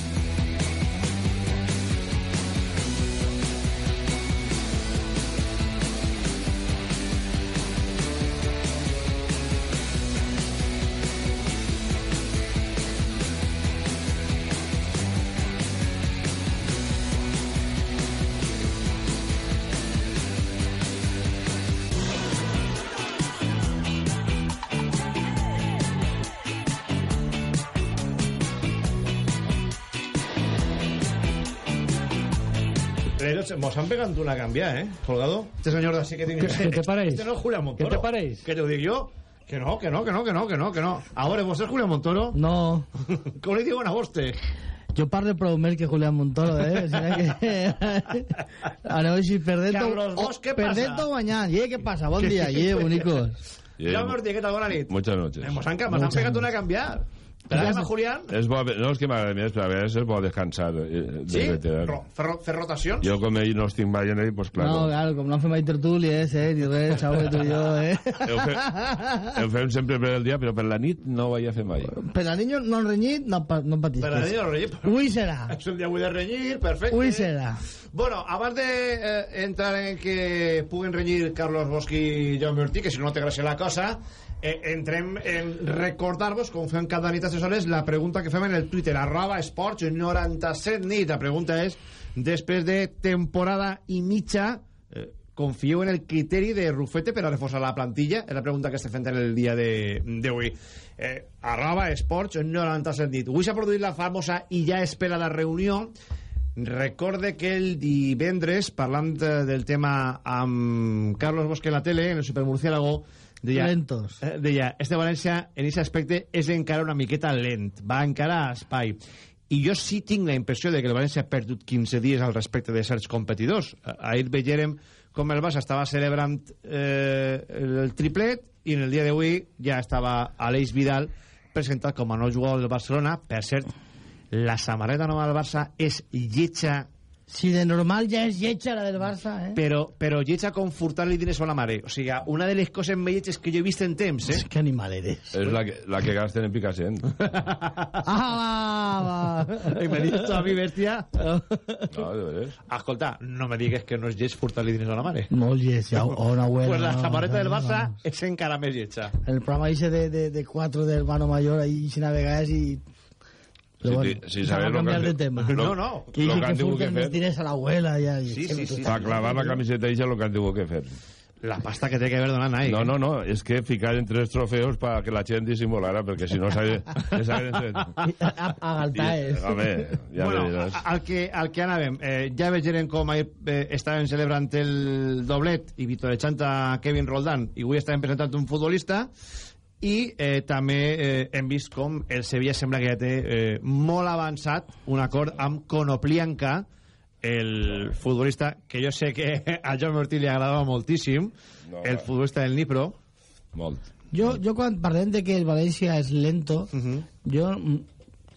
Nos han pegado una cambiada, ¿eh? Colgado. Este señor de así que tiene... ¿Qué, te paréis? Este no es Julián Montoro. ¿Qué te paréis? ¿Qué te lo digo yo? Que no, que no, que no, que no, que no, que no. Ahora, ¿vos sos Julián Montoro? No. <laughs> ¿Cómo le digo a voste? Jo parlo prou més que Julián Montoro, eh? O sigui que... <laughs> Aneu així perdent... Carlos Bosch, ¿qué pasa? Perdent o guanyant. I què passa? Bon dia, <laughs> i bonicos. Jaume Ortiz, ¿qué tal? Buena nit. Muchas noches. Nos han, nos han pegado una cambiada. ¿Te la llama Julián? És bo, no és que m'agrada més, però a vegades és bo descansar. Eh, de Sí? veterano. Ro- Fer, fer rotacions? Jo, com ell no estic mai en ell, doncs, clar. No, claro, com no fet mai tertúlies, eh? Ni res, xau, que tu i jo, eh? Ho, fe, <laughs> ho fem sempre per el dia, però per la nit no ho vaig a fer mai. Per la niño no han renyit, no, pa- no patisques. Per la niño no han renyit. Ui serà. Es un día muy de reñir, perfecto. Ui serà. Bueno, abans de eh, entrar en que puguen reñir Carlos Bosch i Jaume Ortiz, que si no no té gràcia la cosa, eh, entrem en recordar-vos, com fem cada nit a hores, la pregunta que fem en el Twitter, arroba esports 97 nit. La pregunta és, després de temporada i mitja, eh, confieu en el criteri de Rufete per a reforçar la plantilla? És la pregunta que estem fent en el dia d'avui. Eh, arroba esports 97 nit. Avui s'ha produït la famosa i ja espera la reunió Recorde que el divendres, parlant del tema amb Carlos Bosque en la tele, en el Supermurciélago, deia, Lentos. eh, deia, este València en aquest aspecte és encara una miqueta lent, va encara a espai. I jo sí tinc la impressió de que el València ha perdut 15 dies al respecte de certs competidors. Ahir veiem com el Barça estava celebrant eh, el triplet i en el dia d'avui ja estava Aleix Vidal presentat com a nou jugador del Barcelona. Per cert, la samarreta nova del Barça és lletja Si de normal ja és lletja la del Barça, eh? però, però lletja com furtar-li diners a la mare. O sigui, una de les coses més lletges que jo he vist en temps, eh? Que animal eres. Es la que, la que gasten en Picassent. <laughs> Ah, va, I me dius a mi, bèstia? No, de veres. Escolta, no me digues que no és lleig furtar-li diners a la mare. Molt lletja, o una abuela. Pues la no, samarreta del no, Barça no. és encara més lletja. El programa ese de, de, de cuatro del hermano mayor, ahí si navegas y... Pero Sí, bueno, sabes a lo cambiar que de tema. No, no. Que lo que que han tingut que fer. diners a l'abuela. Ja, i- Sí, sí, sí. Para clavar la camiseta y lo que han tenido que hacer. La pasta que té que haver ahí. No, eh? no, no, es que ficar en tres trofeos para que la gent disimulara, perquè si no sabe... ja saben A, a Galtaes. Home, ja bueno, diràs. al que, al que anàvem, eh, ja veiem com ahir eh, estàvem celebrant el doblet i victorejant a Kevin Roldán i avui estàvem presentant un futbolista i eh, també eh, hem vist com el Sevilla sembla que ja té eh, molt avançat un acord amb Konoplianka el futbolista que jo sé que <laughs> a Jaume Ortiz li agradava moltíssim No, el va. futbolista del Nipro Molt. Jo, jo quan parlem de que el València és lento, jo mm,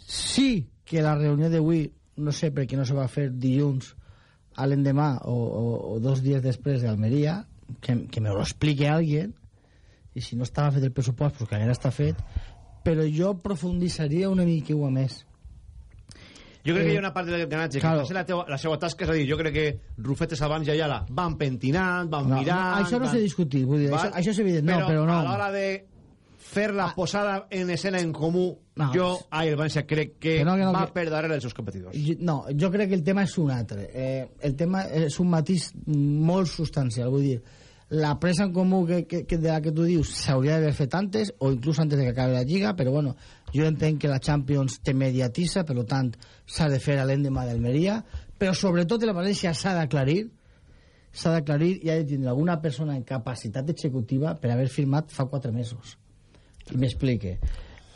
sí que la reunió d'avui, no sé per què no se va fer dilluns a l'endemà o, o, o dos dies després d'Almeria, que, que me lo explique alguien, i si no estava fet el pressupost, pues que haguera estat fet, però jo profunditzaria una mica més. Jo crec que Eh, hi ha una part del ganatge claro. que la, teua, la seva tasca, és a dir, jo crec que Rufetes abans i Ayala van pentinant, van No, mirant... no, això no van... s'ha discutit, vull dir, això, això és evident, no, però no. a l'hora de fer la posada en escena en comú, No, jo, ai, el València, crec que, Que no, que no, va que- per darrere dels seus competidors. Jo- No, jo crec que el tema és un altre. Eh, el tema és un matís molt substancial. Vull dir, la presa en comú que, que, que de la que tu dius s'hauria d'haver fet antes o inclús antes de que acabi la Lliga, però bueno, jo entenc que la Champions te mediatitza, per tant s'ha de fer a l'endemà d'Almeria, però sobretot el València s'ha d'aclarir s'ha d'aclarir i ha de tindre alguna persona en capacitat executiva per haver firmat fa quatre mesos. I m'explique.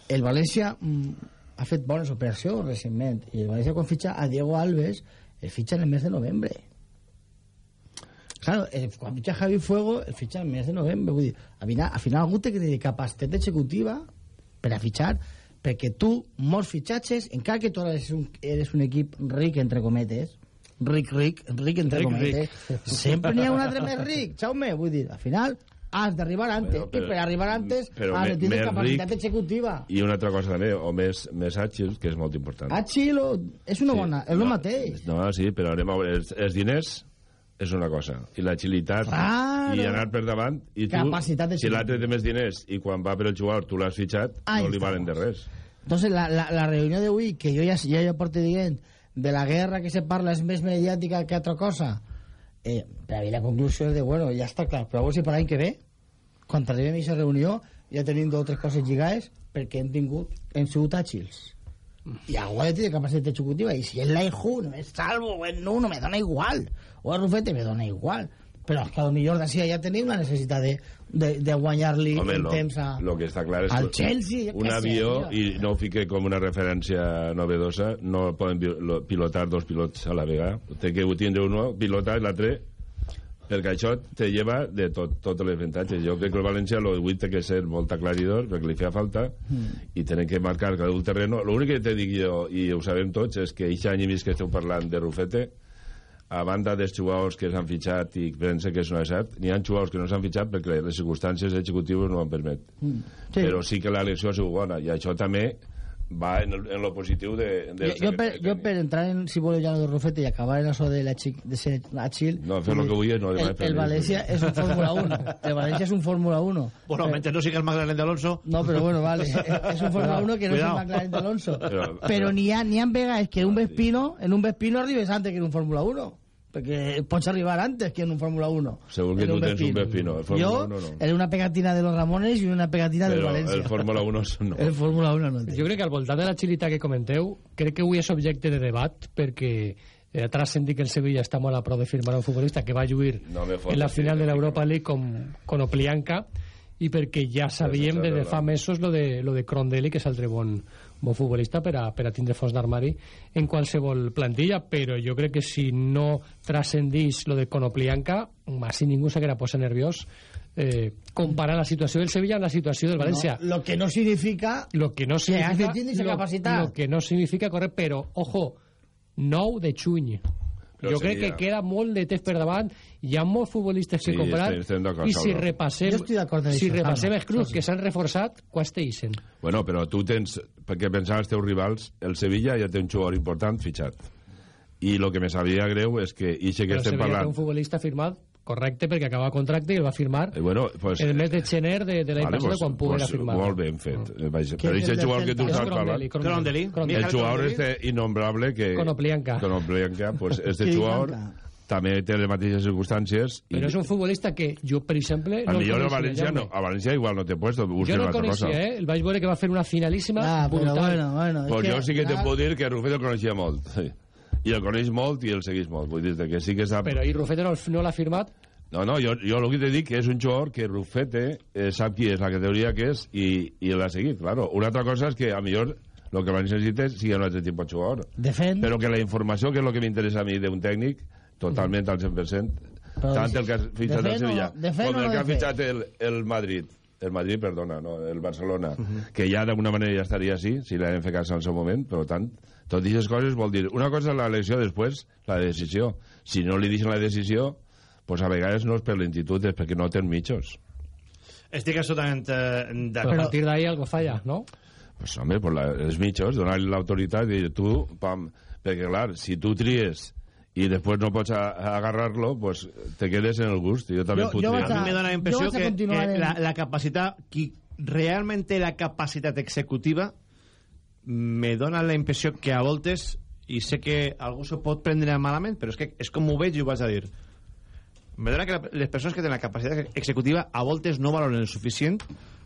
El València mm, ha fet bones operacions recentment i el València quan fitxa a Diego Alves el fitxa en el mes de novembre. Claro, el, quan fitxa Javi Fuego el fitxa el mes de novembre. Vull dir, al final, al final algú té que tenir capacitat executiva per a fitxar perquè tu, molts fitxatges, encara que tu eres un, eres un equip ric, entre cometes, ric, ric, ric, entre Ric, cometes, sempre n'hi ha un altre més ric, Jaume, vull dir, al final has d'arribar antes, Bueno, però- i per arribar antes però has de tindre més capacitat ric- executiva. I una altra cosa també, o més, més àgil, que és molt important. Àgil o... és una bona, és el no, mateix. No, sí, però anem a veure, els, els diners és una cosa, i l'agilitat Claro. i anar per davant, i tu, Capacitat de si l'altre té més diners i quan va per el jugador tu l'has fitxat, Ahí no li estamos. valen de res. Entonces, la, la, la reunió d'avui, que jo ja, ja, ja porto dient, de la guerra que se parla és més mediàtica que altra cosa, eh, per a mi la conclusió és de, bueno, ja està clar, però si per l'any que ve, quan arribem a aquesta reunió, ja tenim dues o tres coses lligades perquè hem tingut, hem sigut àgils. I algú ha de tenir capacitat executiva, i si és la EJU, no és salvo, no, no me dona igual, o és Rufete, me dona igual. Però és que potser d'ací ja tenim la necessitat de, de, de guanyar-li en lo, temps a, lo que està clar és al Chelsea, un sé, avió, mira. i no ho fique com una referència novedosa, no poden pi- lo- pilotar dos pilots a la vegada. Té que tindre uno, pilotar l'altre, perquè això te lleva de tot, tots els avantatges. Jo crec que el València lo avui té que ser molt aclaridor, perquè li feia falta, i tenen que marcar cada un terreno. L'únic que te dic jo, i ho sabem tots, és que aquest any i mig que esteu parlant de Rufete, a banda dels jugadors que s'han fitxat i pensa que és una cert, n'hi ha jugadors que no s'han fitxat perquè les circumstàncies executives no ho han permet. Mm. Sí. Però sí que l'elecció ha sigut bona, i això també va en, el, en lo positiu de, del jo, jo, per, jo per entrar en, si voleu, ja no de Rufete i acabar en això de, la xic, de ser chill... No, fer lo que vulguis, no el, el. València és un Fórmula 1. El València és un Fórmula 1. Bueno, Però- mentre no siga el McLaren de Alonso... No, però bueno, vale. <laughs> És un Fórmula 1 que no és un McLaren de Alonso. Però- Però n'hi ha, ha vegades que un Vespino, en un Vespino arribes antes que en un Fórmula 1. Perquè pots arribar antes que en un Fórmula 1. Segur que En tu tens un Vespino. El Fórmula jo, 1 no. en una pegatina de los Ramones i una pegatina del Però València. <laughs> el Fórmula 1 no. El Fórmula 1 no. Jo crec que al voltant de la xilita que comenteu, crec que avui és objecte de debat perquè eh, ha que el Sevilla està molt a prou de firmar un futbolista que va lluir No en la final sí, de l'Europa League con, con Oplianca i perquè ja sabíem des de fa mesos lo de, lo de Crondelli, que és altre bon, bon futbolista per a, per a tindre fons d'armari en qualsevol plantilla, però jo crec que si no transcendís lo de Conoplianca, si ningú s'haguera posat nerviós eh, comparar la situació del Sevilla amb la situació del València. No, lo que no significa Lo que no que significa... tindre esa lo, lo que no significa correr, però, ojo, 9 de juny. Però jo crec seria- que queda molt de temps per davant. Hi ha molts futbolistes Sí, que comprar. estem- estem d'acord, I si repassem, si això, repassem els clubs Sí, sí. que s'han reforçat, quants t'eixen? Bueno, però tu tens, perquè pensar els teus rivals, el Sevilla ja té un jugador important fitxat. I el que me sabia greu és que ixe que Però estem Sevilla té parlant... un futbolista firmat correcte perquè acaba contracte i el va firmar Eh, bueno, pues, el mes de gener de, de l'any Vale, passat pues, quan poguera pues, firmar. Molt ben fet. Eh, vaja, Que Però és el aquest jugador que tu estàs És parlant... Crondelli. El jugador este innombrable que... Conoplianca. Conoplianca, pues <laughs> este Que jugador també té les mateixes circumstàncies i Però és un futbolista que jo, per exemple... a el millor a coneixia, València, no, a València igual no t'he puesto, Jo no una el altra cosa. coneixia, eh? El vaig veure que va fer una finalíssima Ah, però bueno, bueno. és Pues jo sí que te puc dir que Rufet el coneixia molt. Sí. I el coneix molt i el segueix molt. Vull dir que sí que sap... Però i Rufete no, no l'ha firmat No, no, jo, jo el que te dic que és un jugador que Rufete eh, sap qui és, la categoria que és i, i l'ha seguit, claro. Una altra cosa és que a millor el que necessita sigui un altre tipus de jugador. De fet, Però que la informació, que és el que m'interessa a mi d'un tècnic, totalment al 100%, Però tant el que ha fitxat el Sevilla no- com no el que ha fitxat el, el Madrid. El Madrid, perdona, no, el Barcelona, que ja d'alguna manera ja estaria així, si l'hem fet cas en el seu moment, per tant, tot aquestes coses vol dir, una cosa és la elecció, després la decisió. Si no li deixen la decisió, pues a vegades no és per lentitud, és perquè no tenen mitjos. Estic absolutament eh, però a d'acord. partir d'ahí algo falla, no? Pues, home, pues la, els mitjos, donar-li l'autoritat i dir, tu, pam, perquè clar, si tu tries i després no pots a- a agarrar-lo, pues te quedes en el gust. Jo també Jo- puc jo vaig triar. A mi me dona la impressió a que, que en- la, la capacitat, qui realment té la capacitat executiva, me dona la impressió que a voltes, i sé que algú s'ho pot prendre malament, però és que és com ho veig i ho vaig a dir. Me dona que la, les persones que tenen la capacitat executiva a voltes no valoren el suficient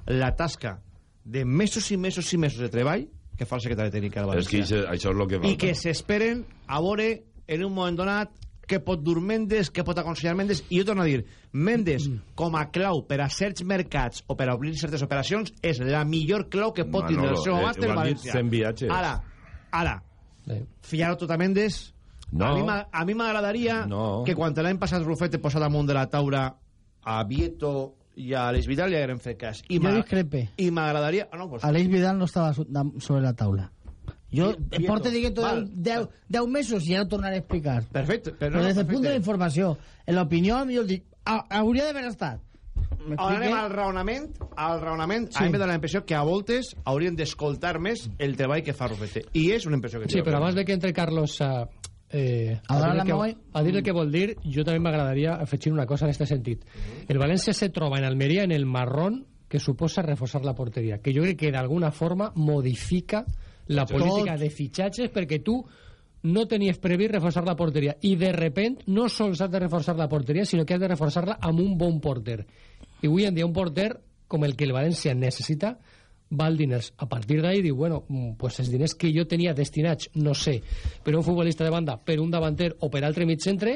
la tasca de mesos i mesos i mesos de treball que fa el secretari tècnic de És que València. això, això és el que falta. I que s'esperen a veure en un moment donat què pot dur Mendes, què pot aconsellar Mendes, i jo torno a dir, Mendes, com a clau per a certs mercats o per a obrir certes operacions, és la millor clau que pot tindre el seu eh, abast dit València. 100 viatges. Ara, ara, Sí. fiar-ho tot a Mendes, No. a mi m'agradaria No. que quan l'any passat Rufete posat damunt de la taula a Vieto i a Alex Vidal li hagueren fet cas. I jo discrepe. I m'agradaria... Ah, no, pues, Aleix Vidal no estava sobre la taula. Jo Bien, porto dient Val. 10, 10 mesos i ja ho tornaré a explicar. Perfecte, però, Però no, des del punt de la informació, en l'opinió, jo dic, ha, hauria d'haver estat. Ara anem al raonament. Al raonament, Sí. sí. a mi me dona la impressió que a voltes haurien d'escoltar més el treball que fa Rufete. I és una impressió que Sí, tinc. però abans de que entre Carlos a, eh, A a, dir que, a dir el que vol dir, jo també m'agradaria afegir una cosa en aquest sentit. El València se troba en Almeria en el marrón que suposa reforçar la porteria, que jo crec que d'alguna forma modifica la Tot. política de fitxatges perquè tu no tenies previst reforçar la porteria i de repent no sols has de reforçar la porteria sinó que has de reforçar-la amb un bon porter i avui en dia un porter com el que el València necessita val diners. A partir d'ahí diu, bueno, mm, pues els diners que jo tenia destinats, no sé, per un futbolista de banda, per un davanter o per altre mig centre,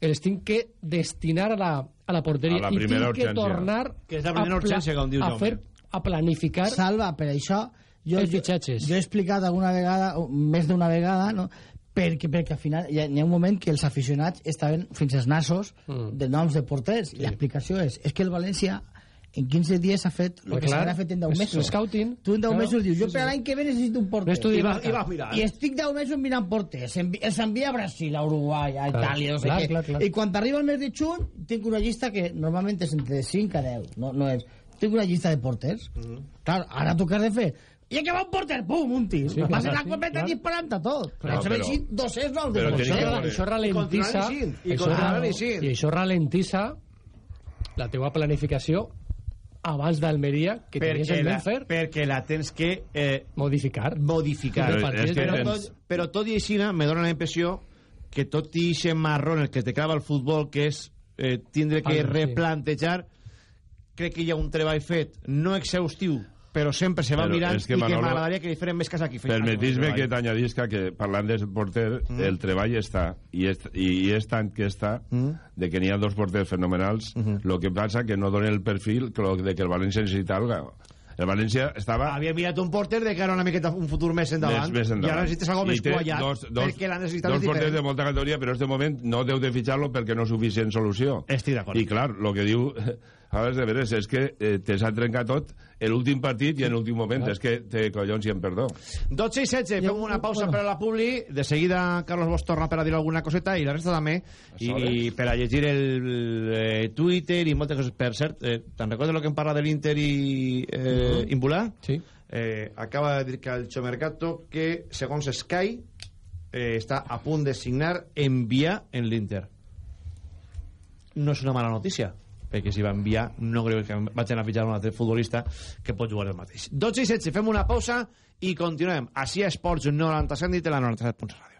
els tinc que destinar a la, a la porteria A la i tinc que urgència. tornar Que és la primera a pla- urgència, com diu a, fer, a planificar Salva, per això jo, Els jo, fitxatges. jo he explicat alguna vegada, o més d'una vegada, no? perquè, perquè al final hi ha, hi ha un moment que els aficionats estaven fins als nassos Mm. de noms de porters, i l'explicació és és que el València en 15 dies ha fet el que s'haurà fet en 10 és mesos. scouting. Tu en 10 Claro, mesos dius, jo sí, per sí. l'any que ve necessito un porter. No I va, i va. I estic 10 mesos mirant porters. Envi els envia a Brasil, a Uruguai, a Clar, Itàlia, no sé clar, què. clar, clar. I quan arriba el mes de juny, tinc una llista que normalment és entre 5 a 10. No, no és... Tinc una llista de porters. Mhm. Clar, ara tocar de fer i que va un porter, pum, un tir. Sí, va ser la sí, copeta clar. disparant a tot. Clar, Això però- així, dos és no, però de tenia que això, això ralentissa I això, i això ralentissa la teua planificació abans d'Almeria que tenies perquè en la, ben fer perquè la tens que eh, modificar modificar. Però és que però, tens- tot, però tot i així me dona la impressió que tot i aquest marró en el que te clava el futbol, que és eh, tindre que sí. replantejar, crec que hi ha un treball fet, no exhaustiu, però sempre se va Però mirant que, i que Manolo, m'agradaria que li feren més cas aquí. Permetis-me que t'añadisca que parlant del porter, Mm. el treball està, i és, i, i és tant que està, Mm. de que n'hi ha dos porters fenomenals, Mm-hmm. lo que passa que no donen el perfil que lo- de que el València necessita algo. El València estava... Havia mirat un porter de cara una miqueta un futur més endavant, Més, més endavant. i ara necessites algo I més quallat, dos, dos, perquè la necessitat dos és porters de diferent. molta categoria, però en este moment no deu de fitxar-lo perquè no és suficient solució. Estic d'acord. I clar, el que diu a veure, de veres, és que eh, te s'ha trencat tot l'últim partit i en l'últim moment. És que té collons i en perdó. 12 i 16, fem una pausa per a la publi, de seguida Carlos Bosch torna per a dir alguna coseta i la resta també, i, i per a llegir el eh, Twitter i moltes coses. Per cert, eh, te'n recordes el que em parla de l'Inter i eh, Imbulà? Sí. Eh, acaba de dir que el Chomercato que, segons Sky, eh, està a punt de signar enviar en l'Inter. No és una mala notícia, perquè si va enviar no crec que vaig anar a fitxar un altre futbolista que pot jugar el mateix. 12 i 16, fem una pausa i continuem. Així a Esports 97 dit de la 97.7 Radio.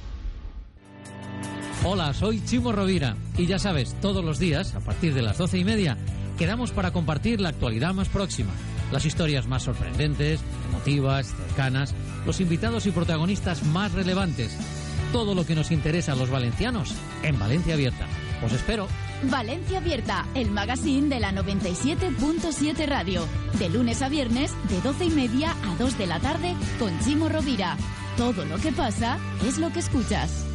Hola, soy Chimo Rovira y ya sabes, todos los días, a partir de las doce y media, quedamos para compartir la actualidad más próxima, las historias más sorprendentes, emotivas, cercanas, los invitados y protagonistas más relevantes, todo lo que nos interesa a los valencianos en Valencia Abierta. Os espero. Valencia Abierta, el magazine de la 97.7 Radio. De lunes a viernes, de 12 y media a 2 de la tarde, con Chimo Rovira. Todo lo que pasa es lo que escuchas.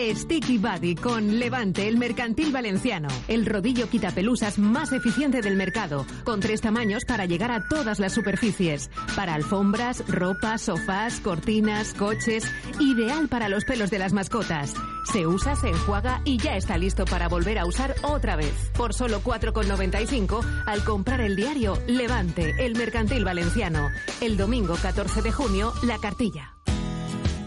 Sticky Buddy con Levante, el mercantil valenciano. El rodillo quitapelusas más eficiente del mercado, con tres tamaños para llegar a todas las superficies. Para alfombras, ropa, sofás, cortinas, coches. Ideal para los pelos de las mascotas. Se usa, se enjuaga y ya está listo para volver a usar otra vez. Por solo 4,95 al comprar el diario Levante, el mercantil valenciano. El domingo 14 de junio, la cartilla.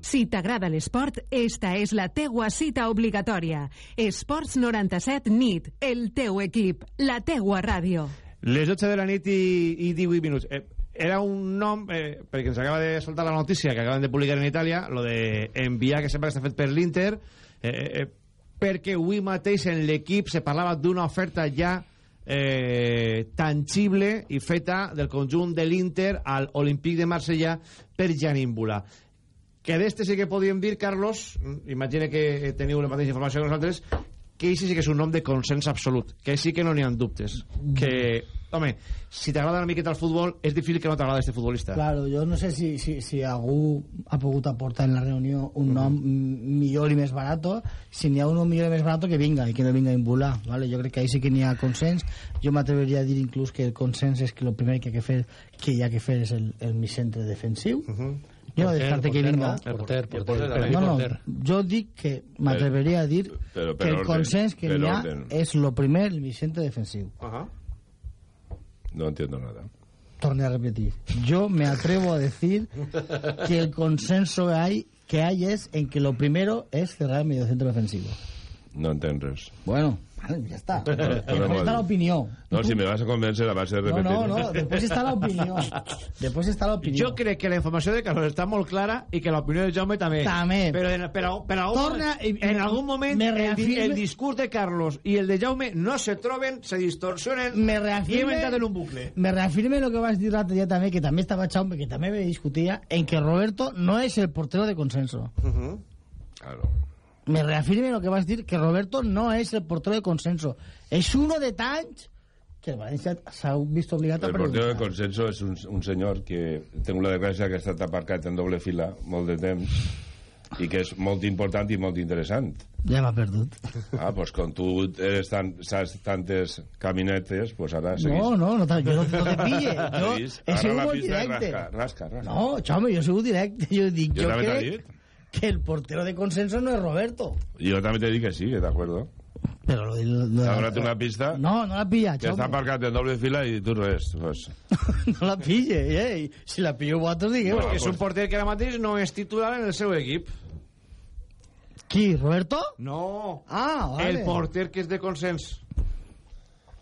Si t'agrada l'esport, esta és la teua cita obligatòria. Esports 97 NIT, el teu equip, la teua ràdio. Les 12 de la nit i, i 18 minuts. Eh, era un nom, eh, perquè ens acaba de soltar la notícia que acaben de publicar en Itàlia, lo de enviar que sempre està fet per l'Inter, eh, eh, perquè avui mateix en l'equip se parlava d'una oferta ja eh, tangible i feta del conjunt de l'Inter al Olímpic de Marsella per Janimbula. Que d'este sí que podíem dir, Carlos, imagina que teniu la mateixa informació que nosaltres, que aquest sí que és un nom de consens absolut, que sí que no n'hi ha dubtes. Que, home, si t'agrada una miqueta el futbol, és difícil que no t'agrada este futbolista. Claro, jo no sé si, si, si algú ha pogut aportar en la reunió un nom mm, millor i més barat, si n'hi ha un nom millor i més barat que vinga, i que no vinga a imbular, ¿vale? jo crec que ahí sí que n'hi ha consens, jo m'atreveria a dir inclús que el consens és que el primer que, hay que, fer, que hi ha que fer és el, el mi centre defensiu, uh -huh. jo no descarte que vinga... Porter, porter, Però, no, no, jo dic que m'atreveria a dir Però per que el orden, consens que n'hi ha és lo primer el mi centre defensiu. Uh -huh. No entiendo nada. Torne a repetir. Yo me atrevo a decir que el consenso que hay, que hay es en que lo primero es cerrar el mediocentro defensivo. No entenc res. Bueno, Vale, ya está. <laughs> No, no, Después no, está la no. opinión. No, si me vas a convencer a base de No, repetir. no, no, después está la opinión. <laughs> Después está la opinión. Jo crec que la informació de Carlos està molt clara i que l'opinió de Jaume també. També. Però, en, però, però Torna i- en algun moment me el, el discurs de Carlos i el de Jaume no se troben, se distorsionen me i hem reafirme, entrat en un bucle. me reafirme lo que vas a decir l'altre dia també, que també estava Chaume, que també me discutía, en que Roberto no es el portero de consenso. Claro. Me reafirme lo que vas a decir, que Roberto no es el portero de consenso. Es uno de tantos que el Valencia s'ha vist obligat a El portero de consenso és un, un senyor que tengo la desgràcia que ha estat aparcat en doble fila molt de temps i que és molt important i molt interessant. Ja m'ha perdut. Ah, pues com tu eres tan, saps tantes caminetes, pues ara seguís. No, no, no, yo no, no te pille. Yo Seguís. he sigut la molt directe. rasca, rasca, rasca. No, Chaume, jo he sigut directe. Jo dic, Jo jo, crec. Que el portero de consenso no es Roberto. Jo també te dic que sí, que d'acord. Pero lo, lo, una pista No, no la pilla, que Chaume. aparcat en doble fila i tu res. Pues. <laughs> No la pille, eh? Si la pillo vosaltres, digueu. Perquè és un porter que ara mateix no és titular en el seu equip. Qui, Roberto? No. Ah, vale. El porter que és de consens.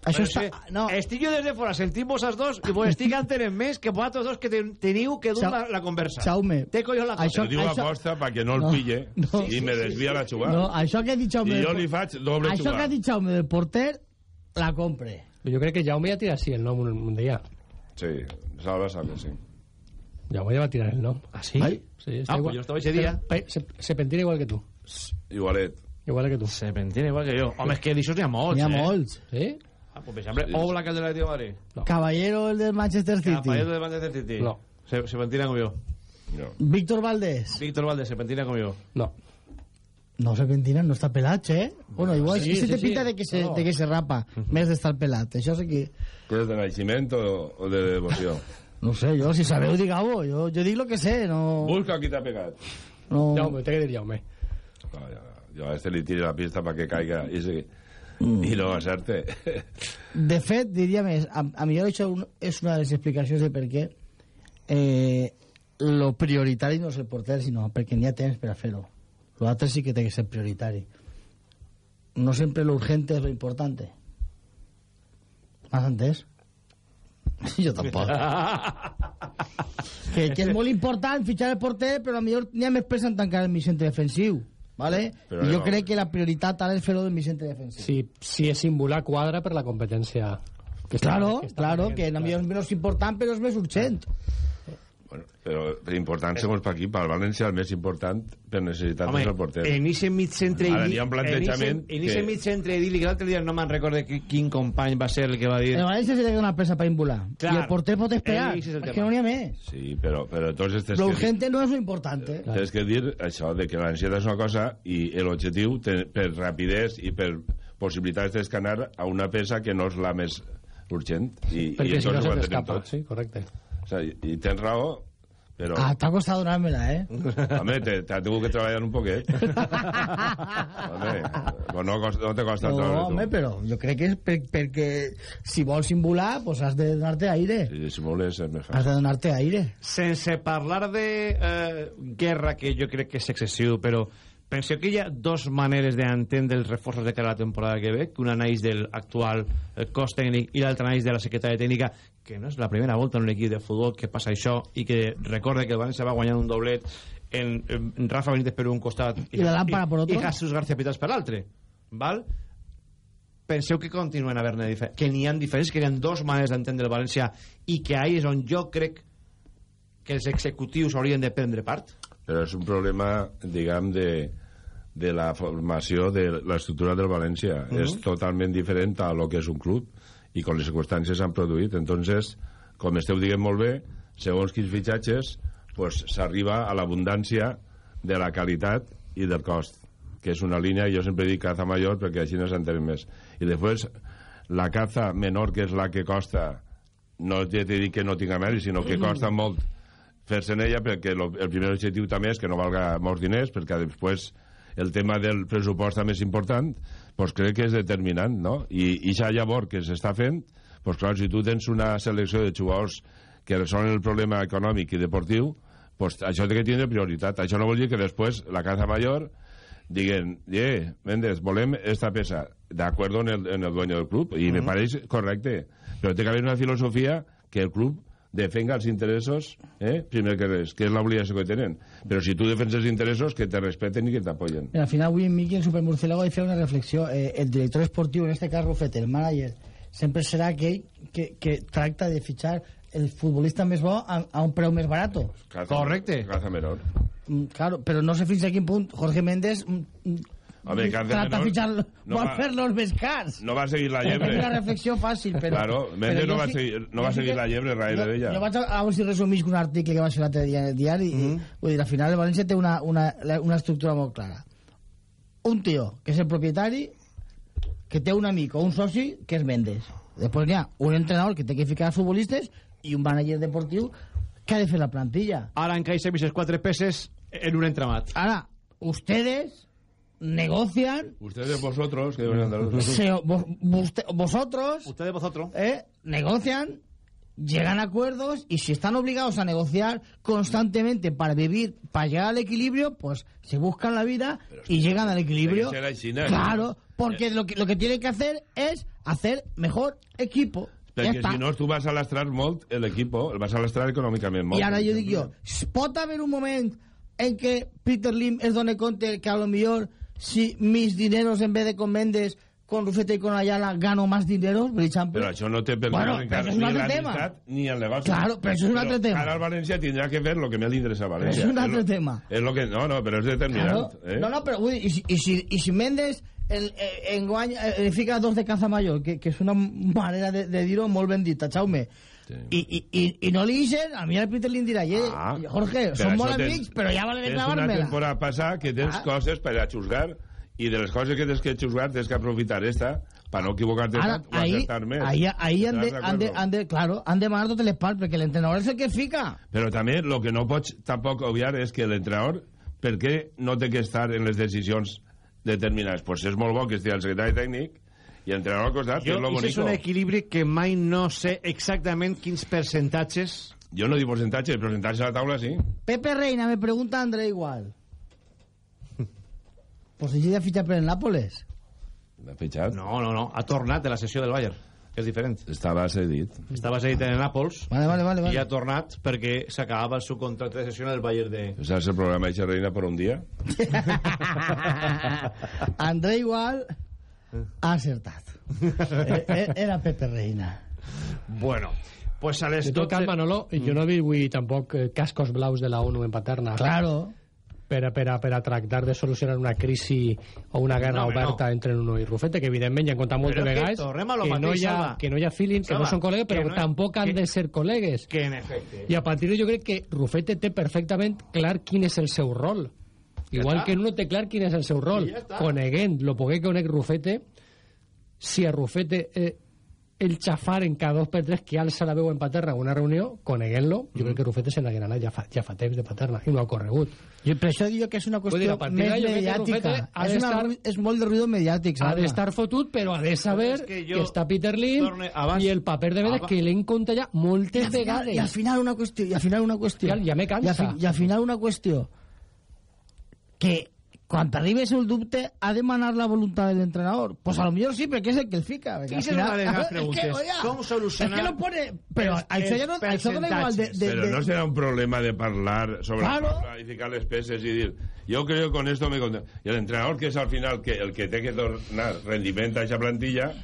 Això està... sí, Estic jo des de fora sentint vosals dos i vos estic entenent més que vosaltres dos que ten- teniu que dur la, la conversa. Chaume. Té collons la cosa. Això- Te diu això- aposta perquè no el No, pille no. i me desvia la jugada. No, això que ha dit Chaume... I jo li faig doble Això que ha dit Chaume del porter, la compre. Jo crec que Jaume ja tira així el nom un, un dia. Sí, Salva sap que sí. Jaume ja va tirar el nom. Ah, sí? Ai? Sí, Ah, pues jo estava ese dia. Se, se, se pentina igual que tu. Igualet. Igual que tu. Se pentina igual que jo. Home, és que d'això n'hi ha molts, N'hi ha eh? molts. Sí? Ah, pues, per exemple, Oblak, el de l'Atlètico de Madrid. No. Caballero, el del Manchester City. Caballero de Manchester City. No. Se, se pentina com jo. No. Víctor Valdés. Víctor Valdés se pentina com jo. No. No se pentina, no està pelat, eh? Bueno, igual Sí, sí, se sí, te sí. pinta de que se, No. de que se rapa, més d'estar pelat. Això sí que... Que és de naixement o, o de devoció? <laughs> No sé, jo, si sabeu, digueu-ho. Jo, jo dic lo que sé, no... Busca qui t'ha pegat. no... Jaume, té que dir Jaume. No, ja, jo a este li tiro la pista para que caiga i, sí. i no acerte. De fet, diria més, a, a millor això un, és una de les explicacions de per què eh, lo prioritari no és el porter, sinó perquè n'hi ha temps per a fer-ho. L'altre sí que té que ser prioritari. No sempre lo urgente és lo importante. M'has entès? Jo <laughs> tampoc. <laughs> que, que és molt important fitxar el porter, però a millor n'hi ha més pressa en tancar el mig centre defensiu. ¿Vale? Però I jo no. crec que la prioritat ara és fer-ho del mig centre defensiu. Si, si és singular quadra per la competència que està- Claro, que està claro, que a mi és menys important, però és més urgent. Bueno, però per important, segons per aquí, per València, el més important per necessitat Home, és el porter. en ese mig centre Ara, n'hi ha un plantejament en ese que- mig centre idíl·lic l'altre dia no me'n recordo qui- quin company va ser el que va dir El València se té que donar pressa per imbular. Clar. I el porter pot esperar. Ese és tema. que no n'hi ha més. Sí, però, però entonces tens Lo que, urgente no és lo importante. tens que dir això, de que l'ansietat és una cosa i l'objectiu per rapidesa i per possibilitats d'escanar a una peça que no és la més urgent. I, Perquè i si no entonces se t'escapa. tots. Sí, correcte. O sea, i, I tens raó, però... Ah, t'ha costat donar-me-la, eh? <laughs> Home, te- t'ha tingut que treballar un poquet. home, pues no, costa, no te costa No, treure home, tu. però jo crec que és per, perquè si vols imbular, pues has de donar-te aire. Sí, si vols és més Has de donar-te aire. sense parlar de eh, guerra que jo crec que és excessiu però penseu que hi ha dos maneres d'entendre els reforços de cara a la temporada que ve que una naix actual eh, cos tècnic i l'altra naix de la secretària tècnica que no és la primera volta en un equip de futbol que passa això i que recorde que el València va guanyar un doblet en, en Rafa Benítez per un costat I la Lámpara per otro. i Jesús García Pitas per l'altre val? penseu que continuen a haver-ne que n'hi ha diferències, que hi ha dos maneres d'entendre el València i que ahí és on jo crec que els executius haurien de prendre part Però és un problema, diguem, de, de la formació de l'estructura del València. Mhm. És totalment diferent a lo que és un club i com les circumstàncies s'han produït. Entonces, com esteu dient molt bé, segons quins fitxatges, pues, s'arriba a l'abundància de la qualitat i del cost, que és una línia, jo sempre dic caza major perquè així no s'entenen més. I després, la caza menor, que és la que costa, no ja t'he dit que no tinga mèrit, sinó que costa molt fer-se en ella perquè lo, el primer objectiu també és que no valga molts diners perquè després el tema del pressupost també és important doncs crec que és determinant no? i, i ja llavors que s'està fent doncs clar, si tu tens una selecció de jugadors que resolen el problema econòmic i deportiu doncs això té que tindre prioritat això no vol dir que després la casa major diguen, eh, Méndez, volem esta peça, acuerdo en el, en el dueño del club, y me Mhm. parece correcte, però té que haver una filosofia que el club defenga els interessos, eh, primer que res, que és l'obligació que tenen. Però si tu defenses els interessos, que te respeten i que t'apoyen. Al final, avui en Miki, en Supermurciélago, decía una reflexión. Eh, el director esportivo, en este caso Rufete, el manager, siempre será aquell que, que tracta de fichar el futbolista més bo a, a un preu més barato. Correcte. Caza menor. Mm, claro, pero no sé fins a quin punt Jorge Méndez mm, mm, Home, Caza trata menor fichar, no vol va- fer-los més cars. No va seguir la És llebre. una reflexió fàcil, però... Claro, Méndez no va sí- seguir, no va seguir que- la llebre darrere d'ella. jo vaig a, a veure si resumís un article que va ser l'altre dia en el diari i, vull dir, al final el València té una, una, una estructura molt clara un tio que és el propietari que té un amic o un soci que és Mendes després n'hi ha un entrenador que té que ficar futbolistes i un manager deportiu que ha de fer la plantilla Ara encaixem aquestes quatre peces en un entramat. ara, ustedes negocian Ustedes vosotros, que deben andar... se- vos- voste- vosotros Ustedes vosotros. eh, negocian, llegan a acuerdos y si están obligados a negociar constantemente para vivir, para llegar al equilibrio, pues se buscan la vida y llegan al equilibrio. Claro, porque lo que, lo que tienen que hacer es hacer mejor equipo. Perquè si no, tu vas a lastrar molt l'equip, el vas a lastrar econòmicament molt. I ara jo dic jo, pot haver un moment en què Peter Lim es done compte que a lo millor si mis dineros en vez de con Mendes, con Rufete y con Ayala gano más dinero, por ejemplo? Però això no té per Bueno, però és ni l'amistat ni en negoci. Claro, però això és un altre tema. Ara el València tindrà que fer lo que més li interessa a València. És un altre tema. És lo que... No, no, però és determinant. Claro. Eh? No, no, pero uy, y, si, y, si, y si Méndez el, eh, en guany eh, fica dos de caza mayor, que, que és una manera de, de dir-ho molt ben dita, Jaume. I, i, i, i no li dicen, a mi el Peter Lin dirà, eh, Jorge, Per som molt tens- amics, però ja vale de És una clavar-me-la. temporada passada que tens Ah. coses per a xusgar i de les coses que tens que xusgar tens que aprofitar esta para no equivocarte tant o ahí, acertar més. ahí, ahí han, de, ¿Estàs han, de, han de, claro, han de manar tot l'espal, perquè l'entrenador és el que fica. Però també el que no pots tampoc obviar és que l'entrenador, per què no té que estar en les decisions determinades? Pues és molt bo que estigui el secretari tècnic i l'entrenador al costat, que Jo, és lo això és bonico. un equilibri que mai no sé exactament quins percentatges... Jo no dic percentatge, el percentatge a la taula sí. Pepe Reina me pregunta André igual. pues si ja ficha per el Nápoles. L'ha fitxat. No, no, no. Ha tornat de la sessió del Bayern, que és diferent. Estava cedit. Estava cedit en el Nàpols Vale, vale, vale. i vale. ha tornat perquè s'acabava el seu contracte de sessió en el Bayern de... ¿Sabes el programa de Reina por un día? <laughs> André igual ha acertat. Eh, <laughs> eh, Era Pepe Reina. Bueno, pues a les De tot 12... cas, Manolo, jo no vull tampoc eh, cascos blaus de la ONU en Paterna. Claro. Per a, per, a, per a tractar de solucionar una crisi o una guerra No, oberta no. entre Nuno i Rufete, que evidentment ja han moltes Però que vegades lo que, no hi ha, que no hi ha feeling, que no són col·legues, que però no- tampoc han que- de ser col·legues. Que en efecte... I a partir de jo crec que Rufete té perfectament clar quin és el seu rol. Igual està. que Nuno té clar quin és el seu rol. I ja. Coneguent, lo que conec Rufete, si a Rufete eh, el xafar en cada dos per tres que alça la veu en Paterna en una reunió, coneguent-lo, jo crec que Rufete se n'haguera anat ja fa, ja fa temps de Paterna i no ha corregut. I per això dic jo que és una qüestió dir, més jo que mediàtica. És, una, d'estar- és molt de ruïdo mediàtic, ha d'estar fotut, però ha de saber que que, jo està Peter Lim torne abans- i el paper de veres que l'hem contat ja I moltes al, final, vegades. I al final una qüestió, i al final una qüestió. Ja- ja me cansa. I al, fi- I al final una qüestió que quan t'arribes el dubte ha de manar la voluntat de l'entrenador. Pues a lo millor sí, perquè és el que el fica. perquè és final- una de las <laughs> Es que, preguntes. oiga, Com solucionar Es que no pone... Però això, ja no, això dona igual de... de, Pero de no será un problema de hablar sobre Claro. la tabla y ficar las peces y decir, yo creo que con esto me contento. Y el entrenador, que es al final que el que tiene que tornar rendimiento a esa plantilla,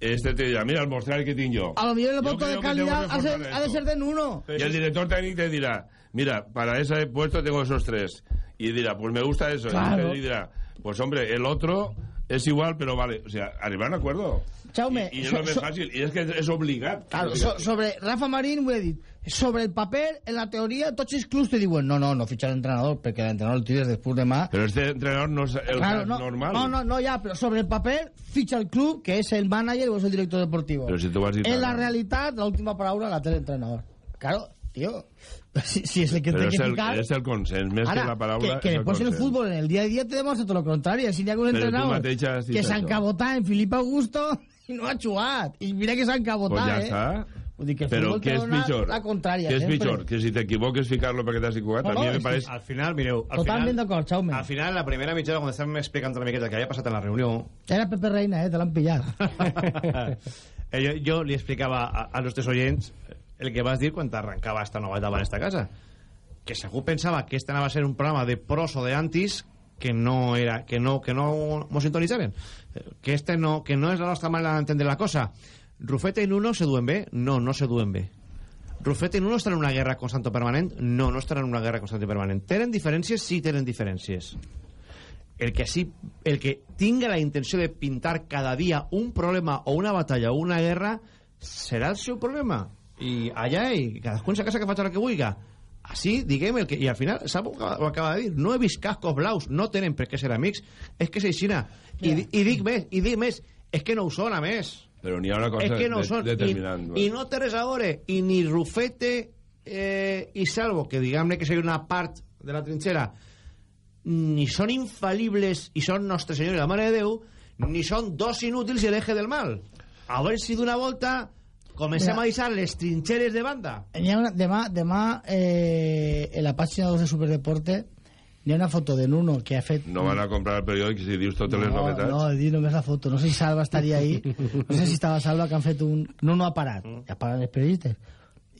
este te dirá, mira, el mostrar que tengo yo. A lo millor el voto de que calidad que ha, de ser de Nuno. Y el director técnico te dirá, mira, para ese puesto tengo esos tres. Y dirá, pues me gusta eso. Claro. Y dirá, pues hombre, el otro es igual, pero vale. O sea, arribar a un acuerdo. Jaume, Y es so- lo más so- fácil. Y es que es obligado. Claro, so, sobre Rafa Marín ho he dit sobre el paper, en la teoria tots els clubs te diuen no, no, no fitxa l'entrenador perquè l'entrenador el tires després demà Pero este entrenador no es el Claro, no, normal. no, no, no, ya, pero sobre el papel ficha el club, que es el manager o es el director deportivo. Pero si tú vas a En la realidad, la última palabra la tiene el entrenador. Claro, tío, <laughs> si, si es el que Pero es que el, es el consens, més Ara, que la paraula... que, que és el después en el fútbol, en el día a día, te demuestra todo lo contrario. Si hi ha un entrenador que s'ha encabotat en Filipe Augusto <laughs> i no ha jugat. I mira que s'ha Pues encabotat, ja eh? està. Vull dir que el Però futbol què és pitjor? La contrària, Què és sempre. pitjor? Que si t'equivoques ficar-lo perquè t'has equivocat? No, a no, mi és me que pareix... Al final, mireu... Al Totalment final, d'acord, Jaume. al final, la primera mitja hora, quan estàvem explicant una miqueta el que havia passat en la reunió, Era Pepe Reina, eh? Te l'han pillat. <laughs> eh, jo, jo li explicava a, a nostres oients el que vas dir quan t'arrencava esta nova etapa en esta casa. Que segur pensava que este anava a ser un programa de pros o de antis que no era que no que no mos sintonitzaven que este no que no és la nostra manera d'entendre la cosa Rufete i Nuno se duen bé? No, no se duen bé Rufete i Nuno estan en una guerra constant o permanent? No, no estan en una guerra constant i permanent tenen diferències? Sí, tenen diferències el que sí, el que tinga la intenció de pintar cada dia un problema o una batalla o una guerra serà el seu problema i allà i cadascú en sa casa que faig el que vulgui així, diguem el que... I al final, sap ho acaba, ho acaba de dir? No he vist cascos blaus, no tenen per què ser amics. És que és aixina. I, I dic més, i dic més, és que no ho són, a més. Però n'hi ha una cosa és que no de- són. determinant. I, I no té res a veure. I ni Rufete eh, i Salvo, que diguem-ne que seria una part de la trinxera, ni són infal·libles i són Nostre Senyor i la Mare de Déu, ni són dos inútils i l'eje del mal. A veure si d'una volta comencem Mira. a deixar les trinxeres de banda. Hi ha una, demà, demà eh, en la pàgina 2 de Superdeporte hi ha una foto de Nuno que ha fet... No van a comprar el periòdic si dius totes les no, novetats. No, he dit només la foto. No sé si Salva estaria ahí. No sé si estava Salva que han fet un... Nuno ha parat. Ja paren els periodistes.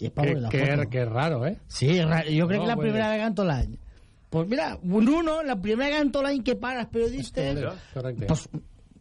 I és Que, la que, foto. que raro, eh? Sí, és ra- jo crec No, que la primera vegada en tot l'any. Pues mira, Nuno, la primera vegada en tot l'any que para els periodistes... Correcte. Pues,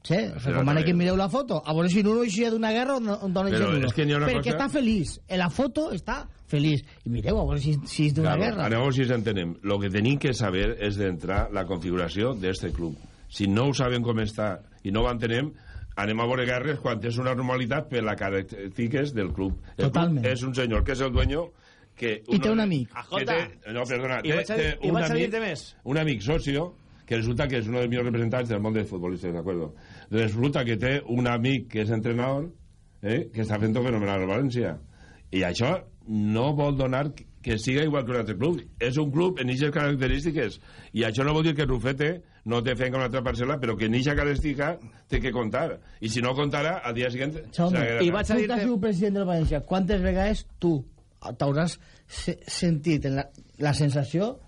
sí, recomano que mireu la foto. A veure si Nuno eixia d'una guerra o no- on dona Però és que n'hi ha una Perquè cosa- està feliç. En la foto està feliç. I mireu, a veure si, si és d'una Claro, guerra. anem a veure si entenem. Lo que tenim que saber és d'entrar la configuració d'este club. Si no ho sabem com està i no ho entenem, anem a veure guerres quan és una normalitat per les característiques del club. El Totalment. club és un senyor que és el dueño que I té un amic. Escolta, té, no, perdona, i té, vaig a té un vaig a amic, dir-te més. un amic socio que resulta que és uno de los millors representants del món de futbolistes, ¿de acuerdo? Resulta que té un amic que és entrenador eh, que està fent fenomenal al València. I això no vol donar que- siga igual que un altre club. És un club en aquestes característiques. I això no vol dir que Rufete no té amb una altra parcel·la, però que en aquesta característica té que comptar. I si no comptara, al dia següent... I vaig a dir-te... Tu que has sigut president del València, quantes vegades tu t'hauràs se sentit en la, la sensació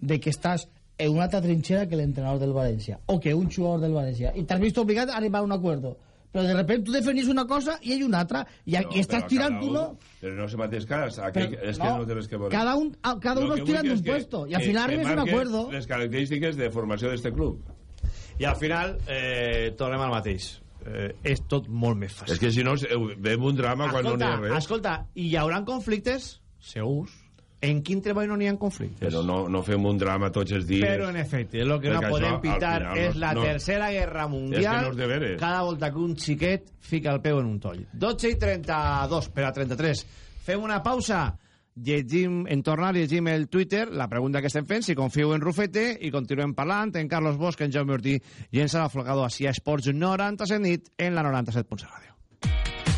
de que estàs en una altra trinxera que l'entrenador del València o que un jugador del València i t'has vist obligat a arribar a un acuerdo però de repente tu definís una cosa i hi ha una altra i, No, i estàs tirant tu no un- Però no és el mateix cas. Aquí, Però, és que no, no, té res que veure. cada un- cada que es tira un que- puesto, y al final se arribes a un acuerdo. Les característiques de formació d'este club. I al final, eh, tornem al mateix. Eh, és tot molt més fàcil. És que si no, veiem un drama quan no n'hi ha escolta, res. escolta, i hi haurà conflictes? Segurs. En quin treball no n'hi ha conflictes? Però no, no fem un drama tots els dies. Però, en efecte, el que no podem pitar final, és la no- tercera guerra mundial És que no cada volta que un xiquet fica el peu en un toll. 12 i 32 per a 33. Fem una pausa. Llegim, en tornar, llegim el Twitter, la pregunta que estem fent, si confieu en Rufete, i continuem parlant en Carlos Bosch, en Jaume Ortí i en Sara Folgado, així a Esports 97 nit, en la 97.7 Ràdio.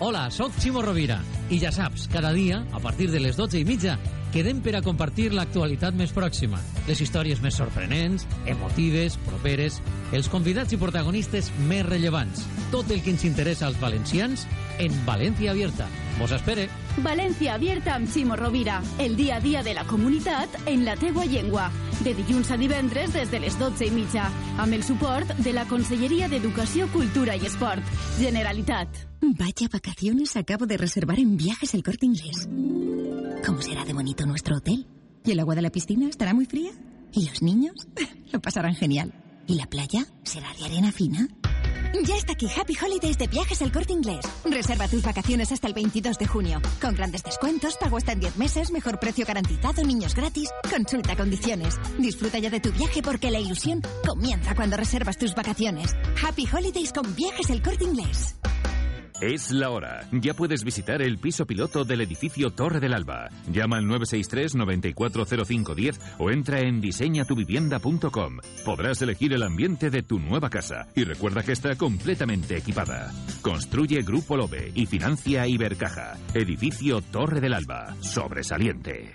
Hola, sóc Ximo Rovira. I ja saps, cada dia, a partir de les 12 i mitja, quedem per a compartir l'actualitat més pròxima, les històries més sorprenents, emotives, properes, els convidats i protagonistes més rellevants, tot el que ens interessa als valencians en València Abierta. Vos espere. València Abierta amb Ximo Rovira. El dia a dia de la comunitat en la teua llengua. De dilluns a divendres des de les 12 i mitja. Amb el suport de la Conselleria d'Educació, Cultura i Esport. Generalitat. Vaya vacaciones acabo de reservar en Viajes El Corte Inglés. ¿Cómo será de bonito nuestro hotel? ¿Y el agua de la piscina estará muy fría? ¿Y los niños? <laughs> Lo pasarán genial. ¿Y la playa? ¿Será de arena fina? Ya está aquí Happy Holidays de Viajes El Corte Inglés. Reserva tus vacaciones hasta el 22 de junio. Con grandes descuentos, pago hasta en 10 meses, mejor precio garantizado, niños gratis. Consulta condiciones. Disfruta ya de tu viaje porque la ilusión comienza cuando reservas tus vacaciones. Happy Holidays con Viajes El Corte Inglés. Es la hora. Ya puedes visitar el piso piloto del edificio Torre del Alba. Llama al 963 940510 o entra en diseñatuvivienda.com. Podrás elegir el ambiente de tu nueva casa y recuerda que está completamente equipada. Construye Grupo Lobe y financia Ibercaja. Edificio Torre del Alba. Sobresaliente.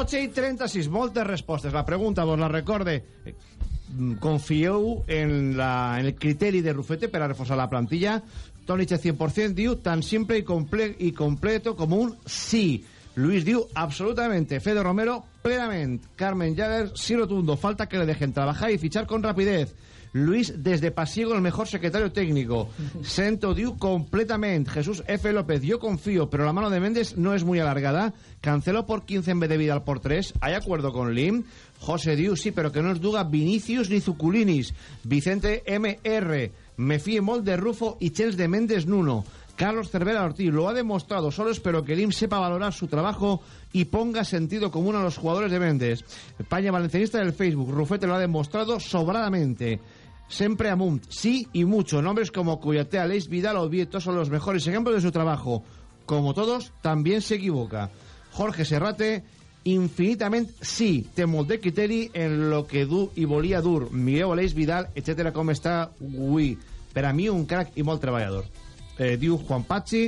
12 i 36, moltes respostes. La pregunta, vos la recorde. Mm, Confieu en, la, en el criteri de Rufete per a reforçar la plantilla. Toni Che 100% diu tan simple y, comple y completo como un sí. Luis diu absolutamente. Fede Romero plenamente. Carmen Jagger sí rotundo. Falta que le dejen trabajar y fichar con rapidez. Luis desde Pasiego el mejor secretario técnico. <laughs> Sento diu completamente. Jesús F. López, yo confío, pero la mano de Méndez no es muy alargada. Canceló por 15 en vez de Vidal por 3. ¿Hay acuerdo con Lim? José Diu, sí, pero que no es duda Vinicius ni Zuculinis. Vicente MR, me fíe molt de Rufo y Chels de Méndez Nuno. Carlos Cervera Ortiz lo ha demostrado, solo espero que Lim sepa valorar su trabajo y ponga sentido común a los jugadores de Méndez. España Valencianista del Facebook, Rufete lo ha demostrado sobradamente. Siempre amunt, sí y mucho. Nombres como Cuyate, Aleix, Vidal o Vieto son los mejores ejemplos de su trabajo. Como todos, también se equivoca. Jorge Serrate, infinitamente sí. Té molt de criteri en lo que du i volia dur. Mireu Aleix, Vidal, etcétera, com està avui. Per a mi, un crack i molt treballador. Eh, diu Juan Pachi,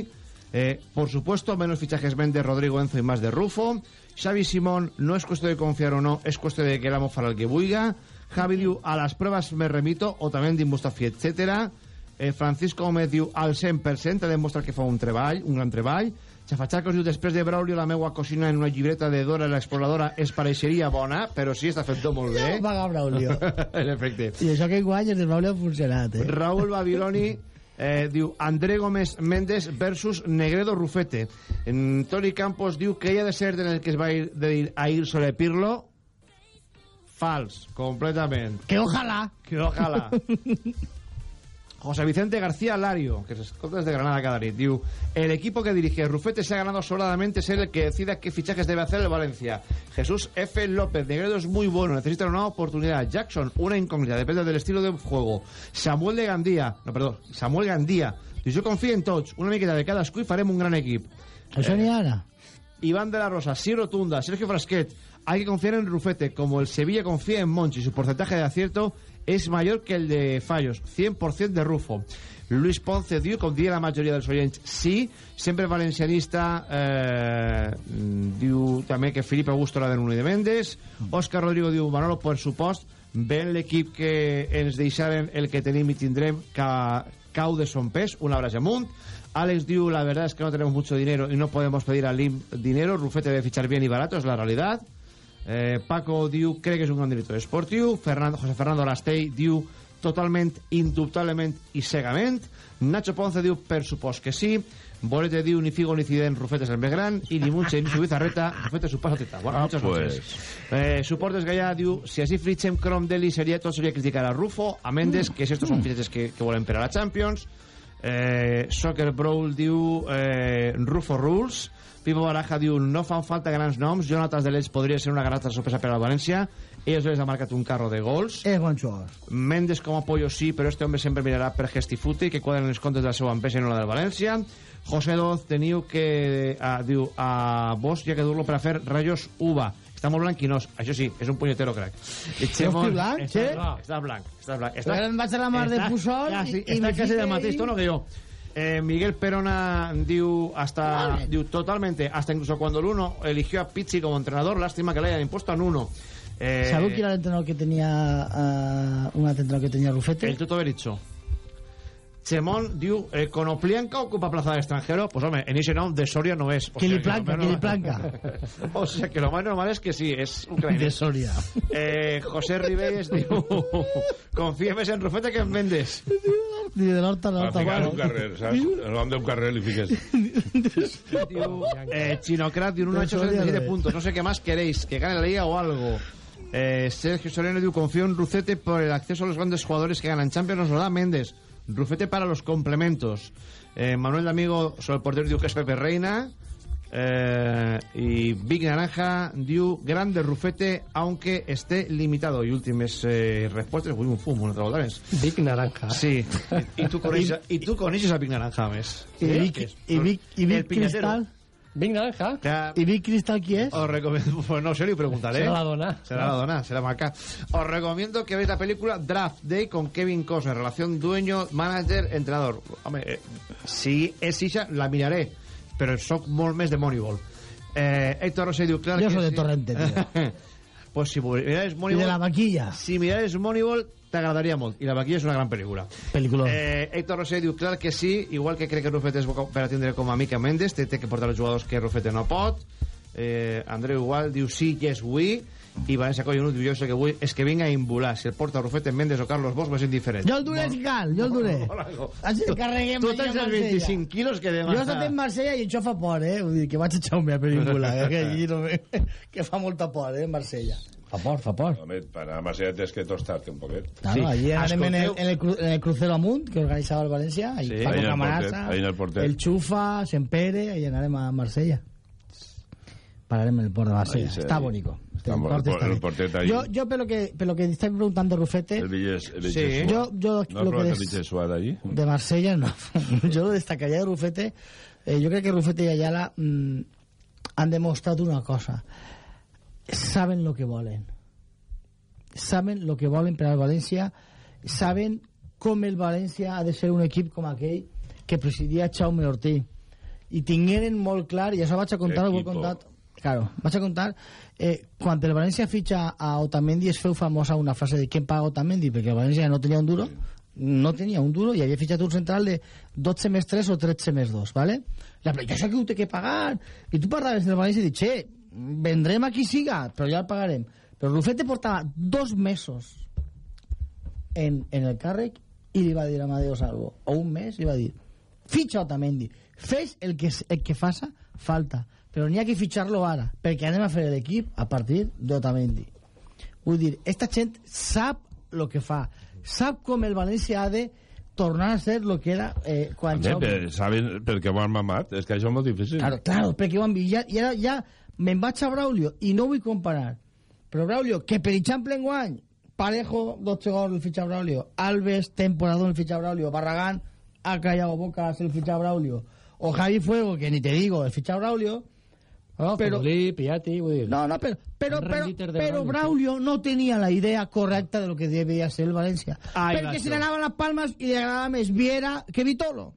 eh, por supuesto, menos fichajes Méndez, Rodrigo Enzo y más de Rufo. Xavi Simón, no es cuestión de confiar o no, es cuestión de que el amo farà el que vulga. Javi diu, a las pruebas me remito, o también de Mustafi, etcétera. Eh, Francisco Gómez diu, al 100%, ha demostrat que fa un treball, un gran treball. Xafatxacos diu, després de Braulio, la meua cocina en una llibreta de Dora l'exploradora es pareixeria bona, però sí, està fet tot molt bé. No paga Braulio. <laughs> en efecte. I això que guany el de Braulio ha funcionat, eh? Raúl Babiloni eh, diu André Gómez Méndez versus Negredo Rufete. En Toni Campos diu que ella ha de ser en el que es va ir, de ir a ir sobre Pirlo. Fals, completament. Que ojalá. Que ojalá. <laughs> José Vicente García Lario, que se escolta desde Granada cada nit, diu El equipo que dirige Rufete se ha ganado sobradamente ser el que decida qué fichajes debe hacer el Valencia. Jesús F. López, Negredo es muy bueno, necesita una oportunidad. Jackson, una incógnita, depende del estilo de juego. Samuel de Gandía, no, perdón, Samuel Gandía, diu, jo confio en tots, una miqueta de cadascú i farem un gran equip. Això n'hi ha ara. Iván de la Rosa, sí rotunda, Sergio Frasquet, hay que confiar en Rufete, como el Sevilla confía en Monchi, su porcentaje de acierto es mayor que el de fallos, 100% de Rufo. Luis Ponce diu, com diria la majoria dels oients, sí, sempre valencianista, eh, diu també que Filip Augusto era de Nuno i de Mendes, Òscar Rodrigo diu, Manolo, per supost, ven l'equip que ens deixaren el que tenim i tindrem ca, cau de son pes, un Alex diu, la verdad es que no tenemos mucho dinero y no podemos pedir al LIM dinero, Rufete debe fichar bien y barato, es la realidad. Eh, Paco diu, crec que és un gran director esportiu. Fernando, José Fernando Lastell diu, totalment, indubtablement i cegament. Nacho Ponce diu, per supost que sí. Bolete diu, ni figo ni cident, Rufete és el més gran. I ni Munche ni Subizarreta, Rufete su paso teta. Bueno, Ah, muchas pues. Eh, Suportes Gallà diu, si así fitxem Crom Deli seria, tot seria criticar a Rufo, a Mendes, que si estos son fitxes que, que volen per a la Champions. Eh, Soccer Brawl diu eh, Rufo Rules Pipo Baraja diu no fan falta grans noms Jonatas de Leeds podria ser una grata sorpresa per al València ells les ha marcat un carro de gols És bon jugador. Mendes com a apoyo sí però este hombre sempre mirarà per Gestifute que quadren els comptes de la seva empresa i no la del València José Doz teniu que ah, diu a vos ja que dur-lo per a fer rayos uva Està molt blanquinós. Això sí, és un punyetero crack. I Hosti, blanc, està, che? està blanc, està blanc. Però ara em vaig a la mar de està Pujol quasi, i- i està me quasi del mateix tono que yo. Eh, Miguel Perona diu hasta diu totalmente hasta incluso cuando el uno eligió a Pizzi como entrenador lástima que le hayan impuesto a Nuno eh, ¿Sabeu quién era el entrenador que tenía uh, un entrenador que tenía Rufete? el Tuto Berizzo Chemón diu eh, Konoplianka ocupa plaza de extranjero pues hombre en ese de Soria no es o sea, que Quiliplanca, lo menos- Quiliplanca. <laughs> o sea que lo más normal es que sí es ucraniano De Soria. eh, José Ribelles diu <laughs> confía més en Rufete que en Mendes Ni de l'horta a Va l'horta. ficar un carrer, saps? El nom d'un carrer li fiques. Diu, eh, Chinocrat diu un De 877 Soria, puntos. No sé qué más queréis, que gane la liga o algo. Eh, Sergio Soriano diu, confío en Rucete por el acceso a los grandes jugadores que ganan Champions, nos lo da Méndez. Rufete para los complementos. Eh, Manuel de Amigo sobre el portero diu que es Pepe Reina. Eh, y Big Naranja diu grande Rufete aunque esté limitado y últimas eh, respuestas uy, un fumo no te Big Naranja. Sí, y tú conoces, <laughs> y tú conoces a Big Naranja, mes. I Vic, i Vic, i Vic El piñatero. Cristal? Big Naranja? Ya, I Vic Cristal qui és? os recomiendo, pues no sé, ni preguntaré. Será la dona. Será la dona, será Maca. Os recomiendo que veáis la película Draft Day con Kevin Costner, relación dueño, manager, entrenador. Hombre, eh, si es Isha, la miraré, pero soc molt més de Moneyball. Eh, Héctor Rosé diu, clar Jo soy de sí. Torrente, tío. <laughs> pues si mirares I Moneyball... de la vaquilla. Si mirares Moneyball, t'agradaria molt. I la vaquilla és una gran pel·lícula. Pel·lícula. Eh, Héctor Rosé diu, clar que sí, igual que crec que Rufete és per atendre com a Mica Mendes, té, té que portar els jugadors que Rufete no pot. Eh, Andreu igual diu sí, yes, we. I Vanessa Collonut jo sé que vull és que vinga a imbular. Si el porta Rufete, Mendes o Carlos Bosch, és indiferent. Jo el duré, Cal, jo el duré. Així el carreguem Tu allà tens els Marsella. 25 quilos que Jo he demà... estat en Marsella i això fa por, eh? Vull dir, que vaig a echar-me a pel·lícula, eh? que, allí no me... <laughs> que fa molta por, eh, Marsella. Fa por, fa por. Home, per anar a Marsella tens que tostar-te un poquet. Claro, Sí. allí anem en el, en, el, cru- en el crucero amunt, que organitzava el València, ahí Sí. Paco Ahí en el ahí en el portet. el Xufa, Sempere, ahí anarem a Marsella. Pararem en el port de Marsella. Ahí sí, está bonito. Está el port el está el portet ahí. Yo, yo pero que, pero que estáis preguntando Rufete, El Villés, el Villés Sí. Yo, yo No lo que el des- Villés Suá d'allí? de Marsella no. <laughs> yo lo destacaría de Rufete. Eh, yo creo que Rufete y Ayala mm, han demostrado una cosa. Saben lo que volen. Saben lo que volen per al València. Saben com el València ha de ser un equip com aquell que presidia Jaume Ortí. I tingueren molt clar, i això vaig a contar, ho he contat, Claro, vaig a contar eh, quan el València fitxa a Otamendi es feu famosa una frase de ¿quién paga Otamendi? perquè el València no tenia un duro no tenia un duro i havia fitxat un central de 12 més 3 o 13 més 2 ¿vale? La, jo sé que ho té que pagar i tu parlaves del València i dius che, vendrem a qui siga però ja el pagarem però Rufete portava dos mesos en, en el càrrec i li va dir a Amadeo Salvo o un mes li va dir fitxa Otamendi fes el que, el que faça falta però n'hi ha que fitxar-lo ara perquè anem a fer l'equip a partir d'Otamendi vull dir, esta gent sap el que fa sap com el València ha de tornar a ser el que era eh, quan Jaume- per, saben perquè ho han mamat? És que això és molt difícil. Claro, claro, perquè ho han vist. Ja, ara ja me'n vaig a Braulio i no vull comparar. Però Braulio, que per exemple enguany, Parejo, 12 gols el fitxa Braulio, Alves, temporador el fitxa Braulio, Barragán, ha callado boca el fitxa Braulio, o Javi Fuego, que ni te digo, el fitxa Braulio, No, Però- Futbolí, Piatti, vull dir... no, no, però, però, Han però, rendit el de però Braulio, Braulio no tenia la idea correcta de lo que debía ser el Valencia. Ai, perquè Nacho. se le daban las palmas y le agradaba més Viera que Vitolo.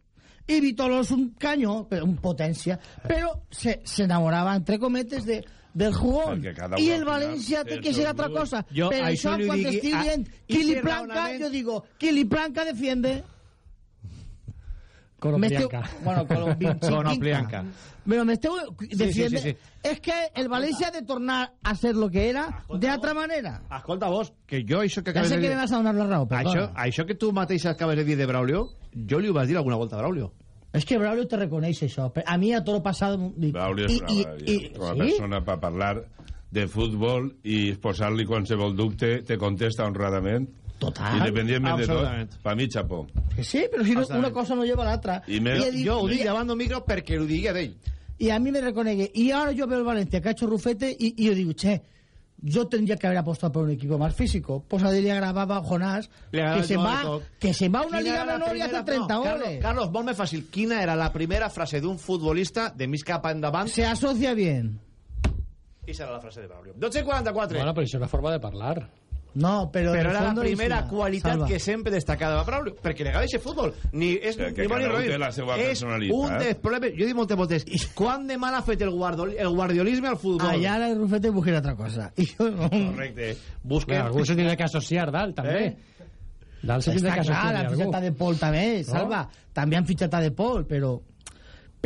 Y Vitolo es un caño, pero un potencia, pero se, se enamoraba, entre cometes, de, del jugón. Perquè cada I un el al final València té té el que seu ser altra gust. cosa. Jo per a això, això li quan digui- estic a- dient i Kili si Planca, raonament- yo digo, Kili Planca defiende... Esteu- Bueno, Conoplianca. <laughs> Pero me esteu defiende... sí, sí. Es que el Valencia ha de tornar a ser lo que era de otra manera. Escolta vos, que jo això que Ya acabes sé de que dir... me vas a donar la raó, pero Això, això que tu mateix acabes de dir de Braulio, jo li ho vas dir alguna volta a Braulio. Es que Braulio te reconoce eso. Pero A mí a todo lo pasado... dic, Braulio és i- brava, i- i- com a ¿sí? persona per parlar de futbol i posar-li qualsevol dubte te contesta honradament Total. independientment de tot per mi xapó Que sí, pero si no, una cosa no lleva a la otra. I me- he dit- Jo ho dic i- davant del micro perquè ho digui d'ell. Y a mí me reconegue. Y ahora yo veo el Valencia que ha hecho Rufete y, y yo digo, che, yo tendría que haber apostado por un equipo más físico. Pues a le grababa Jonás Le que se, va, que se va a una liga menor y hace primera- 30 no, goles. Carlos, Carlos, molt més fàcil. Quina era la primera frase d'un futbolista de mig cap endavant? Se asocia bien. I serà la frase de Braulio. 12 i 44. Bueno, però això és una forma de parlar. No, però... però era la primera una- qualitat Salva. que sempre destacava Braulio, perquè li agrada aquest futbol. Ni, és, Que- ni bon ni la seva és un dels problemes... Jo he dit moltes voltes, quant de mal ha fet el, guardol, el guardiolisme al futbol? Allá la Rufete busca otra cosa. No. Correcte. Busquen... Clar, algú se tindrà que associar, Dalt, també. Eh? Dalt se tindrà Està que clar, associar han algú. fitxat a De Paul també, Salva. També han fitxat a De Paul, però...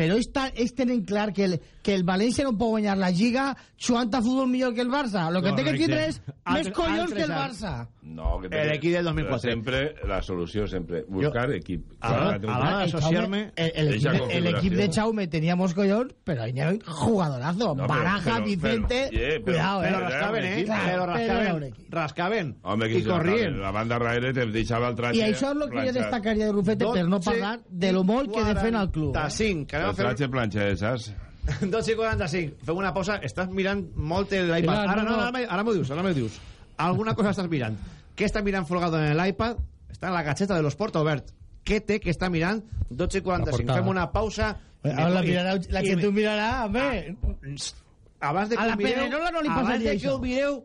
Però ells, ells tenen clar que el, que el València no pot guanyar la Lliga jugant a futbol millor que el Barça. El que té que Correcte. tindre és més Altre- collons que el Barça. No, que El equip del 2004. Però sempre, la solució sempre, buscar equip. Clar, Esa equip, el equip de configuración. Chaume teníamos collons, pero ahí era un jugadorazo. No, Baraja, pero- Vicente... pero- yeah, pero- cuidado, Però eh. rascaven, eh? Però però un rascaven. Rascaven. Home, I corrien. La banda darrere te deixava el traje... I això és el que jo destacaria de Rufete per no parlar de lo molt que defen al club. eh? 45. Que anem El a fer traje planxat, saps? <laughs> 12 i 45. Fem una pausa. Estàs mirant molt l'iPad. Clar, Ara no, no, no. ara, m'ho- ara m'ho dius, ara m'ho dius. Alguna cosa estàs mirant. Què està mirant Folgado en l'iPad? Està en la gatxeta de l'Esport obert. Què té que està mirant? 12 i 45. portada. Fem una pausa. Ahora la, mirarà, la que tu miraràs, home. Abans de que A la ho mireu, Pedrerola no li abans de que ho mireu,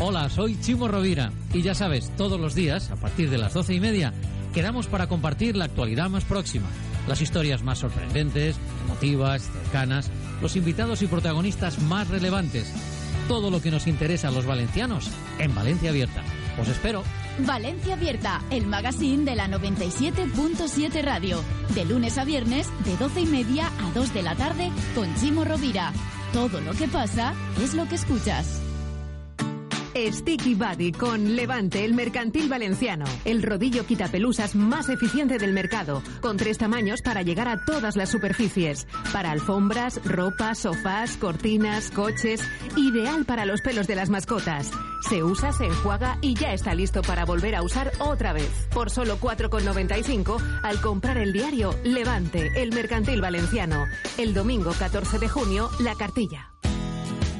Hola, soy Chimo Rovira y ya sabes, todos los días, a partir de las doce y media, quedamos para compartir la actualidad más próxima, las historias más sorprendentes, emotivas, cercanas, los invitados y protagonistas más relevantes, todo lo que nos interesa a los valencianos en Valencia Abierta. Os espero. Valencia Abierta, el magazine de la 97.7 Radio. De lunes a viernes, de 12 y media a 2 de la tarde, con Chimo Rovira. Todo lo que pasa es lo que escuchas. Sticky Buddy con Levante, el mercantil valenciano. El rodillo quitapelusas más eficiente del mercado, con tres tamaños para llegar a todas las superficies. Para alfombras, ropa, sofás, cortinas, coches. Ideal para los pelos de las mascotas. Se usa, se enjuaga y ya está listo para volver a usar otra vez. Por solo 4,95 al comprar el diario Levante, el mercantil valenciano. El domingo 14 de junio, la cartilla.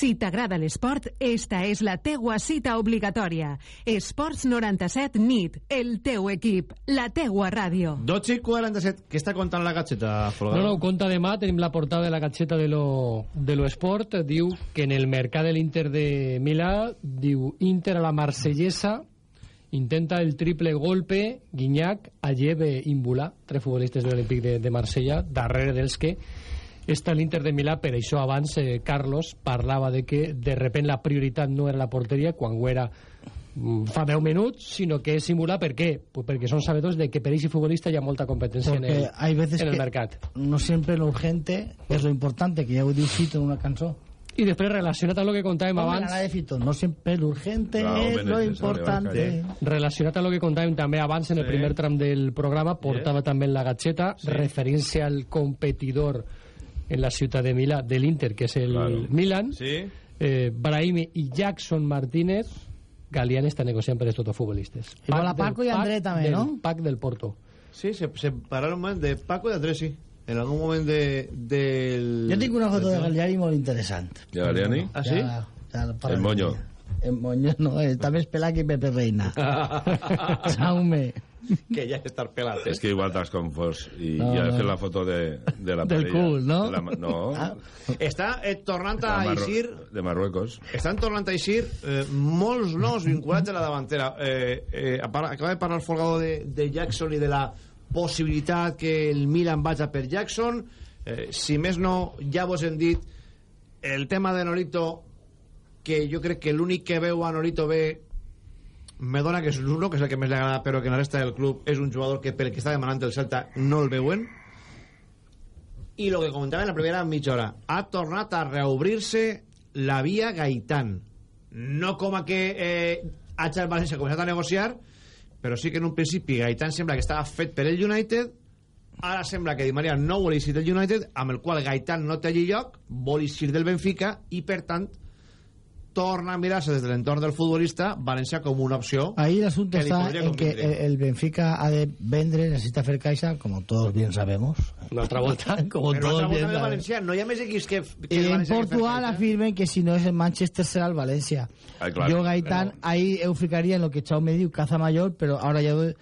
Si t'agrada l'esport, esta és la teua cita obligatòria. Esports 97 NIT, el teu equip, la teua ràdio. 12 i 47. Què està contant la gatxeta, Folgado? No, no, ho conta demà, tenim la portada de la gatxeta de lo, de lo Sport, diu que en el mercat de l'Inter de Milà, diu Inter a la marsellesa, intenta el triple golpe, Guinyac, Alleve, Imbulà, tres futbolistes de l'Olímpic de, de Marsella, darrere dels que està l'Inter de Milà, per això abans eh, Carlos parlava de que de repent la prioritat no era la porteria, quan ho era mm, fa 10 minuts, sinó que és simular per què? Pues perquè són sabedors de que per aquest futbolista hi ha molta competència en Porque el, hay veces en el mercat. no siempre lo urgente es lo importante, que ya ho diu Fito en una cançó. I després relacionat amb el que contàvem Home, abans... la de Fito, no siempre lo urgente Claro, es hombre, lo importante. Relacionat amb el que contàvem també abans en el Sí. primer tram del programa, portava també en la gatxeta, Sí. referint-se al competidor en la ciutat de Milà, de l'Inter, que és el Claro. Milan, Sí. eh, Brahimi i Jackson Martínez, Galián està negociant per estos dos futbolistes. Igual a Pac del Paco i André Pac també, del no? Pac del Porto. Sí, se, se pararon más de Paco y de Andrés, sí. En algún moment de, del... Yo tengo una foto de Gagliani muy interesante. ¿De Galiani? ¿Ah, sí? Ya, ya, para El moño. El moño no, está més pelat que Pepe Reina. <laughs> Jaume. <laughs> que ja estar pelat. És que igual t'has confós i No, ja no. fet la foto de, de la <laughs> Del parella. cul, no? De la, no, Ah. Està eh, tornant a eixir... de Marruecos. Estan tornant a eixir eh, molts noms vinculats a la davantera. Eh, eh, acaba de parlar el Folgado de, de Jackson i de la possibilitat que el Milan vaja per Jackson. Eh, si més no, ja vos hem dit el tema de Norito, que jo crec que l'únic que veu a Norito bé me dona que és l'uno, que és el que més li agrada, però que en la resta del club és un jugador que pel que està demanant el Celta no el veuen. I el que comentava en la primera mitja hora, ha tornat a reobrir-se la via Gaitán. No com a que eh, Atxar València ha començat a negociar, però sí que en un principi Gaitán sembla que estava fet per el United, ara sembla que Di Maria no vol eixir del United, amb el qual Gaitán no té lloc, vol eixir del Benfica, i per tant torna a mirar-se des de l'entorn del futbolista València com una opció Ahí el asunto que li está podria en que el, el Benfica ha de vendre, necesita hacer caixa, como todos bien sabemos. Una otra vuelta. <laughs> como Però todos bien volta de sabemos. València no hi ha més equips que, que en València fer Portugal afirmen que si no es el Manchester será el Valencia. Ay, claro. Yo, Gaitán, ahí eu ficaría en lo que Chao me diu, caza mayor, pero ahora ya doy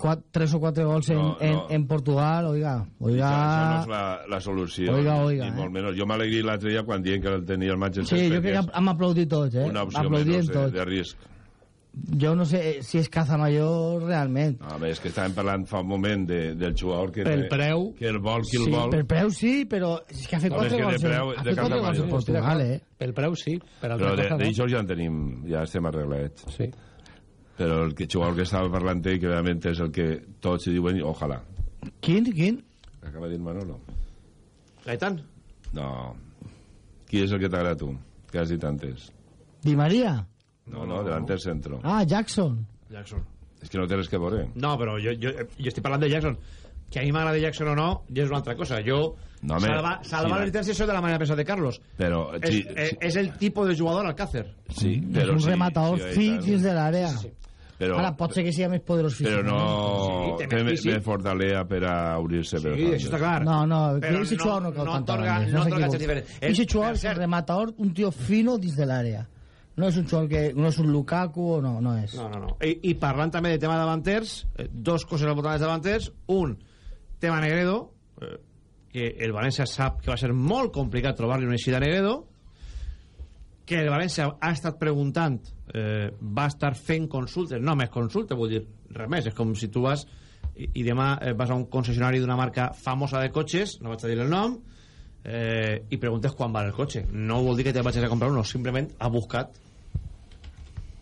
cua- tres o cuatro gols en, No, en, no. en Portugal, oiga, Això, això no oiga... és la, la solució. Oiga, oiga, Ni eh. molt menys. Jo m'alegri l'altre dia quan diuen que el tenia el Manchester Sí, creo és que hem aplaudit tots, eh? Una opció Aplaudien menys de, tots. de risc. Jo no sé si és caza mayor realment. No, a més, que estàvem parlant fa un moment de, del jugador que, El té- preu. que el vol, qui el Sí, vol. per preu sí, però és que ha fet No, és quatre de gols, en- preu- ha de fet quatre gols en. Portugal, eh? Pel preu sí, per Però de- d'això ja en tenim, ja estem arreglats. Sí. Però el que, jugador que estava parlant ell, que realment és el que tots diuen, ojalà. Quin, quin? Acaba de dir Manolo. Gaitán? No. Qui és el que t'agrada a tu? Que has dit antes. Di María? No, no, delante del centro. Ah, Jackson. Jackson. És que no res que veure. No, però jo, jo, jo estic parlant de Jackson. Que a mi m'agrada Jackson o no, ja és una altra cosa. Jo, No, home, salva, salvar sí, la licencia soy de la manera de pensar de Carlos. Però, Es, sí, eh, es el tipo de jugador Alcácer. sí, és però un sí, rematador sí, Gaitán. dins de l'àrea. Però, Ara pot ser que sigui més poderós però físicament. no Sí, té més més, fortalea per a obrir-se per Sí, això està clar. No, no, Però ese no- jugador no cau no tant no no per és un cert- rematador, un tío fino dins de l'àrea. No és un jugador que... No és un Lukaku o no, no és. No, no, no. I, i parlant també de tema davanters, eh, dos coses al voltant dels davanters. Un, tema Negredo, eh, que el València sap que va ser molt complicat trobar-li una eixida a Negredo, que el València ha estat preguntant, eh, va estar fent consultes, no més consultes, vull dir, res més, és com si tu vas i, i demà eh, vas a un concessionari d'una marca famosa de cotxes, no vaig a dir el nom, eh, i preguntes quan val el cotxe. No vol dir que te vagis a comprar uno, simplement ha buscat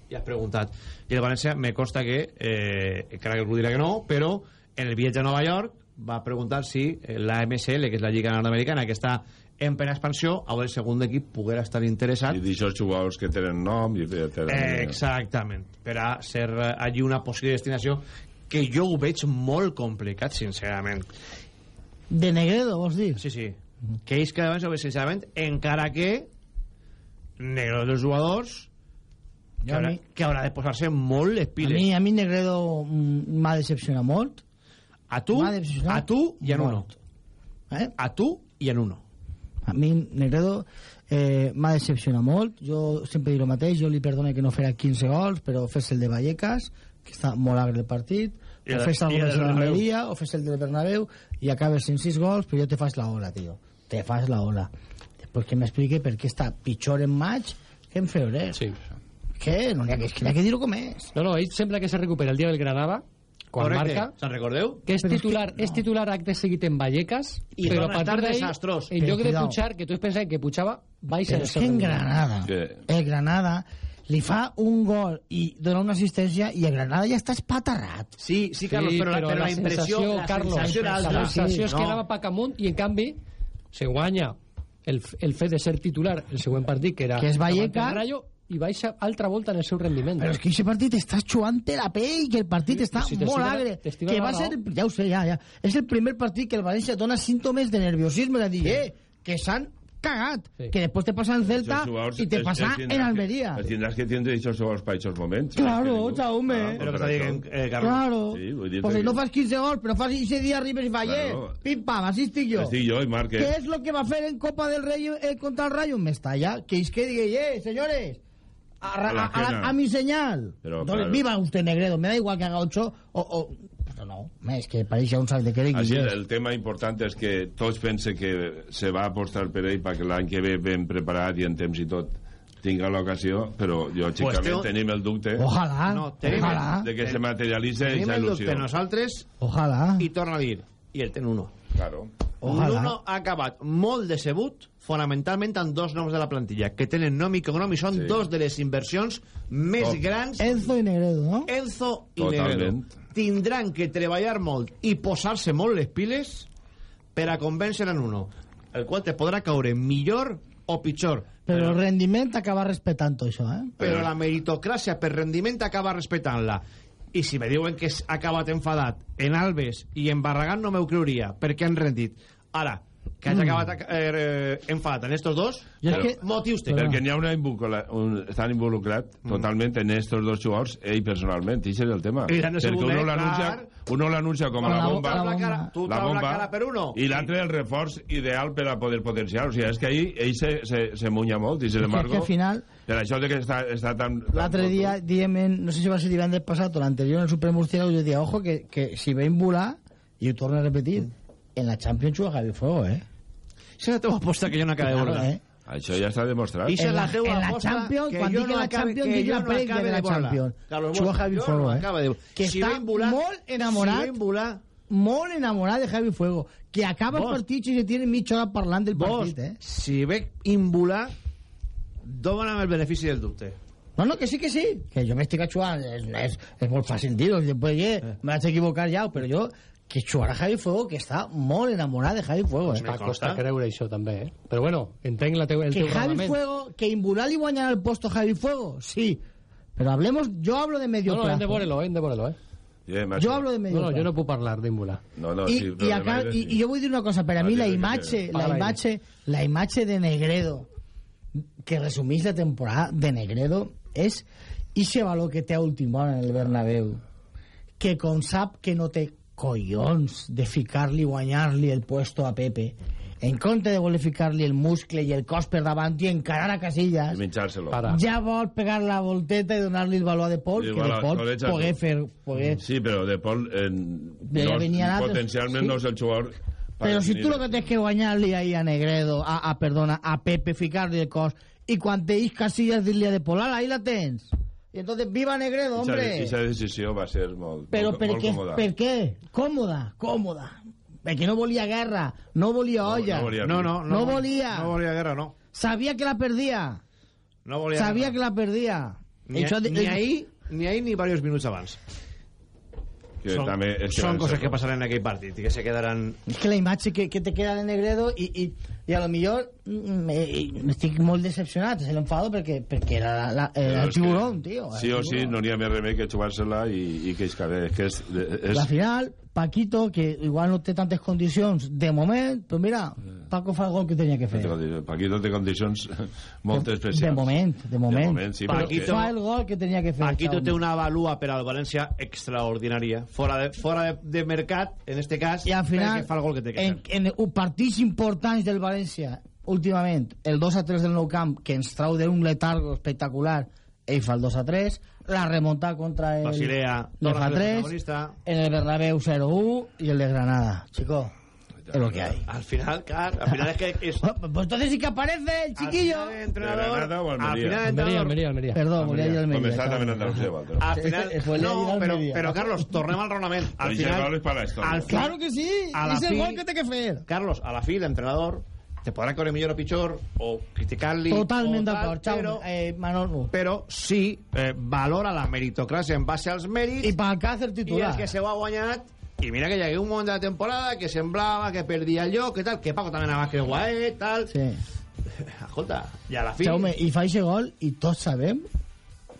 i has preguntat. I el València me consta que, eh, encara que algú dirà que no, però en el viatge a Nova York va preguntar si eh, la MSL, que és la Lliga Nord-Americana, que està en plena expansió, a veure el segon equip poguera estar interessat. I d'aixòs jugadors que tenen nom i que tenen... Eh, exactament. Per a ser eh, allí una possible destinació que jo ho veig molt complicat, sincerament. De Negredo, vols dir? Sí, sí. Que ells cada vegada ho veig, sincerament, encara que negro dels jugadors que a haurà, mi- que haurà de posar-se molt les A piles. mi, a mi Negredo m'ha decepcionat molt. A tu, a tu i en uno. Eh? A tu i en uno. A mi Negredo eh, m'ha decepcionat molt. Jo sempre dic el mateix, jo li perdone que no farà 15 gols, però fes el de Vallecas, que està molt agre el partit, I o fes el de Bernabéu. l'Almeria, o fes el del Bernabéu, i acabes en 6 gols, però jo te fas la ola, tio. Te fas la ola. Després que m'explique per què està pitjor en maig que en febrer. Sí. Què? No n'hi ha, que- és que que dir-ho com és. No, no, ell sembla que se recupera el dia del Granada, quan Correcte. marca, Se'n recordeu? que és Però és titular, que- és titular acte seguit en Vallecas, I però a partir d'ahí, en Però lloc de pujar, que tu es pensaves que pujava, baixa Però el és que en. Granada, Que- el Granada li fa un gol i dona una assistència i el Granada ja està espatarrat. Sí, sí, Carlos, Sí, però, la, però la impressió, sensació, la Carlos, sensació era la alta. sensació és que No. anava pa camunt i en canvi se guanya el, el fet de ser titular el següent partit que era Que és Vallecas. I baixa altra volta en el seu rendiment Però és que aquest partit està xuant la pell, que el partit està si molt agre. Que va ser, ja ho sé, ja, ja. És el primer partit que el València dona símptomes de nerviosisme, de dir, eh, que s'han cagat. Sí. Que després te passa en Celta jugadors i te els- passa els tindràs en que- Almeria. Els tindràs que tindre aquests jugadors per aquests moments. Claro, Ah, Jaume. pues Però que això. dient, eh, Carlos. Claro. Sí, vull dir pues si que- no fas 15 gols, però fas 15 dies arribes i falles. Claro. Pim, pam, així estic jo. Estic jo i marque. ¿Qué es lo que va a hacer en Copa del Rey eh, contra el Rayo? Me estalla. Que es que diga, eh, señores, a, A a- a- a mi señal. Pero, le claro. viva usted, Negredo. Me da igual que haga 8 o... o... No, es que parece un sac de querer. Així, el tema important és que tots pensen que se va apostar per ell perquè l'any que ve ben preparat i en temps i tot tinga l'ocasió, però lògicament teo- tenim el dubte Ojalá, No, tenim- ojalá, de que se materialitzi Tenim el il·lusió. dubte nosaltres ojalá. i torna a dir, i el ten uno. Claro. L'Uno ha acabat molt decebut, fonamentalment amb dos noms de la plantilla, que tenen nom i cognom i són Sí. dos de les inversions més Top. grans Enzo i Negredo, no? Enzo i Totalment. Negredo. Tindran que treballar molt i posar-se molt les piles per a convèncer en uno, el qual te podrà caure millor o pitjor. Però el rendiment acaba respectant això, eh? però la meritocràcia per rendiment acaba respectant-la i si me diuen que ha acabat enfadat en Alves i en Barragán no m'ho creuria perquè han rendit. Ara que hagi Mm. acabat eh, enfadat en estos dos és però que- motius té Perquè n'hi ha una involucra, un, estan involucrats Mm. totalment en estos dos jugadors, ell personalment, i és el tema. I Perquè uno voler, l'anuncia uno l'anuncia com a la la bomba, la cara, tu la la bomba cara per uno i l'altre el reforç ideal per a poder potenciar. O sigui, és que ahir ell se, se, se munya molt i sin embargo, que al final, per això de que està, està tan... tan l'altre dia, diem, en- no sé si va ser divendres passat o l'anterior en el Super Murciélago, jo deia, ojo, que, que si veiem volar, i ho torno a repetir, en la Champions juga Javi Fuego, eh? Esa és la teva aposta que jo no acabo de Claro, veure eh? Això ja està demostrat. I és la la, en la aposta Champions, que quan dic no la Champions, jo la no prèvia de la. Champions. Juga Javi Fuego, no eh? Que Si està volar- molt enamorat, si ven volar- molt enamorat de Javi Fuego, que acaba Vos. el partit i se tiene mitja hora parlant del Vos, partit, eh? si veig imbular dóna'm el benefici del dubte No, no, que sí, que sí. Que jo m'estic jugant, és, és, és molt fàcil dir-ho. Després, eh, me vaig equivocar ja, però jo, que jugarà Javi Fuego, que està molt enamorat de Javi Fuego, eh? Està costa creure això també, eh? Però bueno, entenc la teu, el Que teu Javi raonament. Fuego, que Imbural li guanyarà el puesto Javi Fuego, sí. Pero hablemos, yo hablo de medio No, no, hem de plazo. veure-lo, hem de veure-lo, eh? Yeah, macho. Yo hablo de medio No, no, plazo. jo no puc parlar d'Imbula. No, no, I, sí, i, però acá, i, i jo vull dir una cosa, per a mi la imatge, la imatge, la imatge de Negredo, que resumís la temporada de Negredo, és ixe valor que té a última hora en el Bernabéu, que com sap que no té collons de ficar-li, guanyar-li el puesto a Pepe, en compte de voler ficar-li el muscle i el cos per davant i encarar a Casillas, I menjar-se-lo. Ja vol pegar la volteta i donar-li el valor a De Paul, I que De Paul colecha, pogué fer... Pogué... Sí, però De Paul eh, no, potencialment sí. no és el jugador per Però si tu lo que tens que guanyar-li ahí a Negredo, a, a, perdona, a Pepe, ficar-li el cos, i quan te ix Casillas dir-li a De Polar, ahí la tens. I entonces, viva Negredo, hombre. eixa decisió va ser molt, Però molt, per molt què? còmoda. Per què? Còmoda, còmoda. Perquè no volia guerra, no volia olla. no volia no, no, No volia. no volia guerra, no Sabia que la perdia. no volia Sabia guerra. que la perdia. ni, Això de- ni ahí ni ahí ni varios minuts abans Que són, també és que són van coses ser- que passaran en aquell partit i que se quedaran És que la imatge que, que te queda de Negredo i, i, i a lo millor mm, me- m'estic molt decepcionat, se l'enfado perquè, perquè era, la, la, era Però el és que tiburón, tio. Sí o sí, no n'hi ha més remei que jugar-se-la i, i que és que, és, que és, és, La final, Paquito, que igual no té tantes condicions de moment, però mira, Paco fa el gol que tenia que fer. Paquito té condicions <laughs> molt De especials. moment, de moment. De moment, sí, Paquito- Fa el gol que tenia que fer. Paquito té una avalua per al València extraordinària fora de, fora de, de mercat en este cas I al final, fa el gol que té que en, fer en un partits importants del València, últimament, el 2 a 3 del Nou Camp, que ens trau d'un letargo espectacular, ell fa el 2 a 3, la remontada contra el... Basilea le torna fa a ser 3, protagonista. en el Bernabéu 0-1 y el de Granada. Chico, es lo que hay. al final, clar, al final es que es, <laughs> Pues entonces sí que aparece el chiquillo. al final, entrenador, ¿De al Almería? final, entrenador, Almeria, Almeria. Perdón, volia dir Almeria. Com està chaval. també Andalusia, Walter. al final <laughs> no, però, però Carlos, tornem al raonament al final, al Claro que sí. A la Es el gol que té que fer. Carlos, a la fi l'entrenador te podrà caure millor o pitjor o criticar-li Totalment d'acord, però, Eh, Manolo. però sí eh, valora la meritocràcia en base als mèrits I per Alcácer i titular. el que se ho ha guanyat i mira que hi hagué un moment de la temporada que semblava que perdia el lloc, que tal, que Paco també anava que guai, tal... Sí. <laughs> Escolta, i a la fi... Jaume, i fa aquest gol i tots sabem,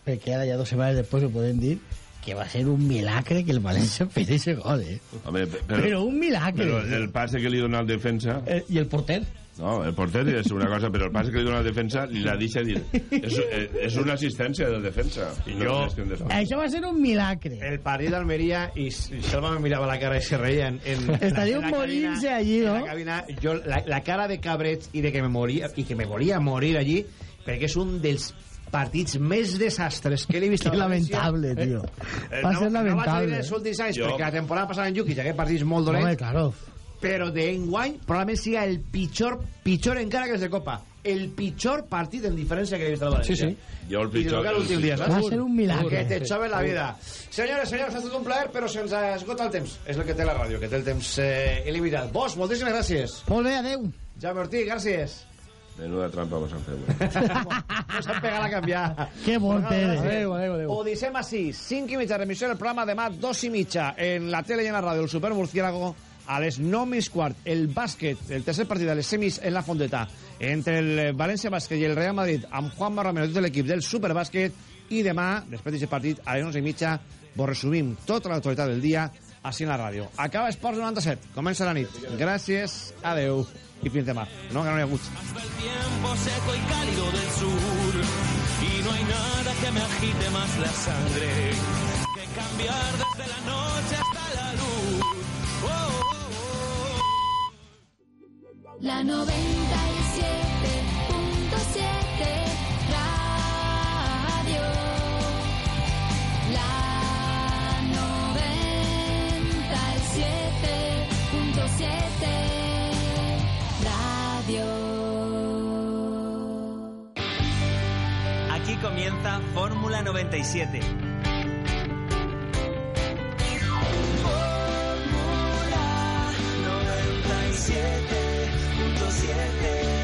perquè ara ja dues setmanes després ho podem dir, que va ser un milagre que el València <laughs> fes aquest gol, eh? Home, però, Però un milagre. però el passe que li dona al defensa... Eh, I el porter. No, el porter és una cosa, però el passe que li dona al defensa li la deixa dir... És, eh, és una assistència del defensa. I No jo- és que un defensa. Això va ser un milagre. El partit d'Almeria i, Selva me mirava la cara i se reia en, en, en Estaria en la morint-se cabina, allí, en no? la cabina, jo, la, la cara de cabrets i de que me moria i que me volia morir allí perquè és un dels partits més desastres que l'he vist Que lamentable, tio. Eh, Va no, ser No vaig a dir lamentable. els últims anys, Jo- perquè la temporada passada en Yuki hi hagué partits molt dolents, Home, claro. Però d'enguany probablement siga el pitjor, pitjor encara que els de Copa. el pitjor partit en diferència que he vist al València. Sí, sí. Jo el I de pitjor... dia, saps? Va ser un milagre. Que te chove la vida. Senyores, senyors, ha estat un plaer, però se'ns esgota el temps. És el que té la ràdio, que té el temps eh, il·limitat. Vos, moltíssimes gràcies. Molt bé, adeu. Jaume Ortiz, gràcies. Menuda trampa a fer. avui. No s'han pegat a canviar. Que bon Pere. Adéu, adéu, adéu. Odissem així, 5 i mitja, remissió del programa, demà 2 i mitja, en la tele i en la ràdio, el Super Murciélago, a les 9 més quart, el bàsquet, el tercer partit de les semis en la Fonteta, entre el València Bàsquet i el Real Madrid, amb Juan Romero tot l'equip del Superbàsquet, i demà, després d'aquest partit, a les 11 i mitja, vos resumim tota l'actualitat del dia així en la ràdio. Acaba Esports 97, comença la nit. Gràcies, adeu i fins demà. No, que no hi ha hagut. el tiempo seco y cálido del sur y no hay nada que me agite más la sangre que cambiar desde la noche hasta la luz. La 97.7 Radio. La 97.7 Radio. Aquí comienza Fórmula 97. Fórmula 97 siente.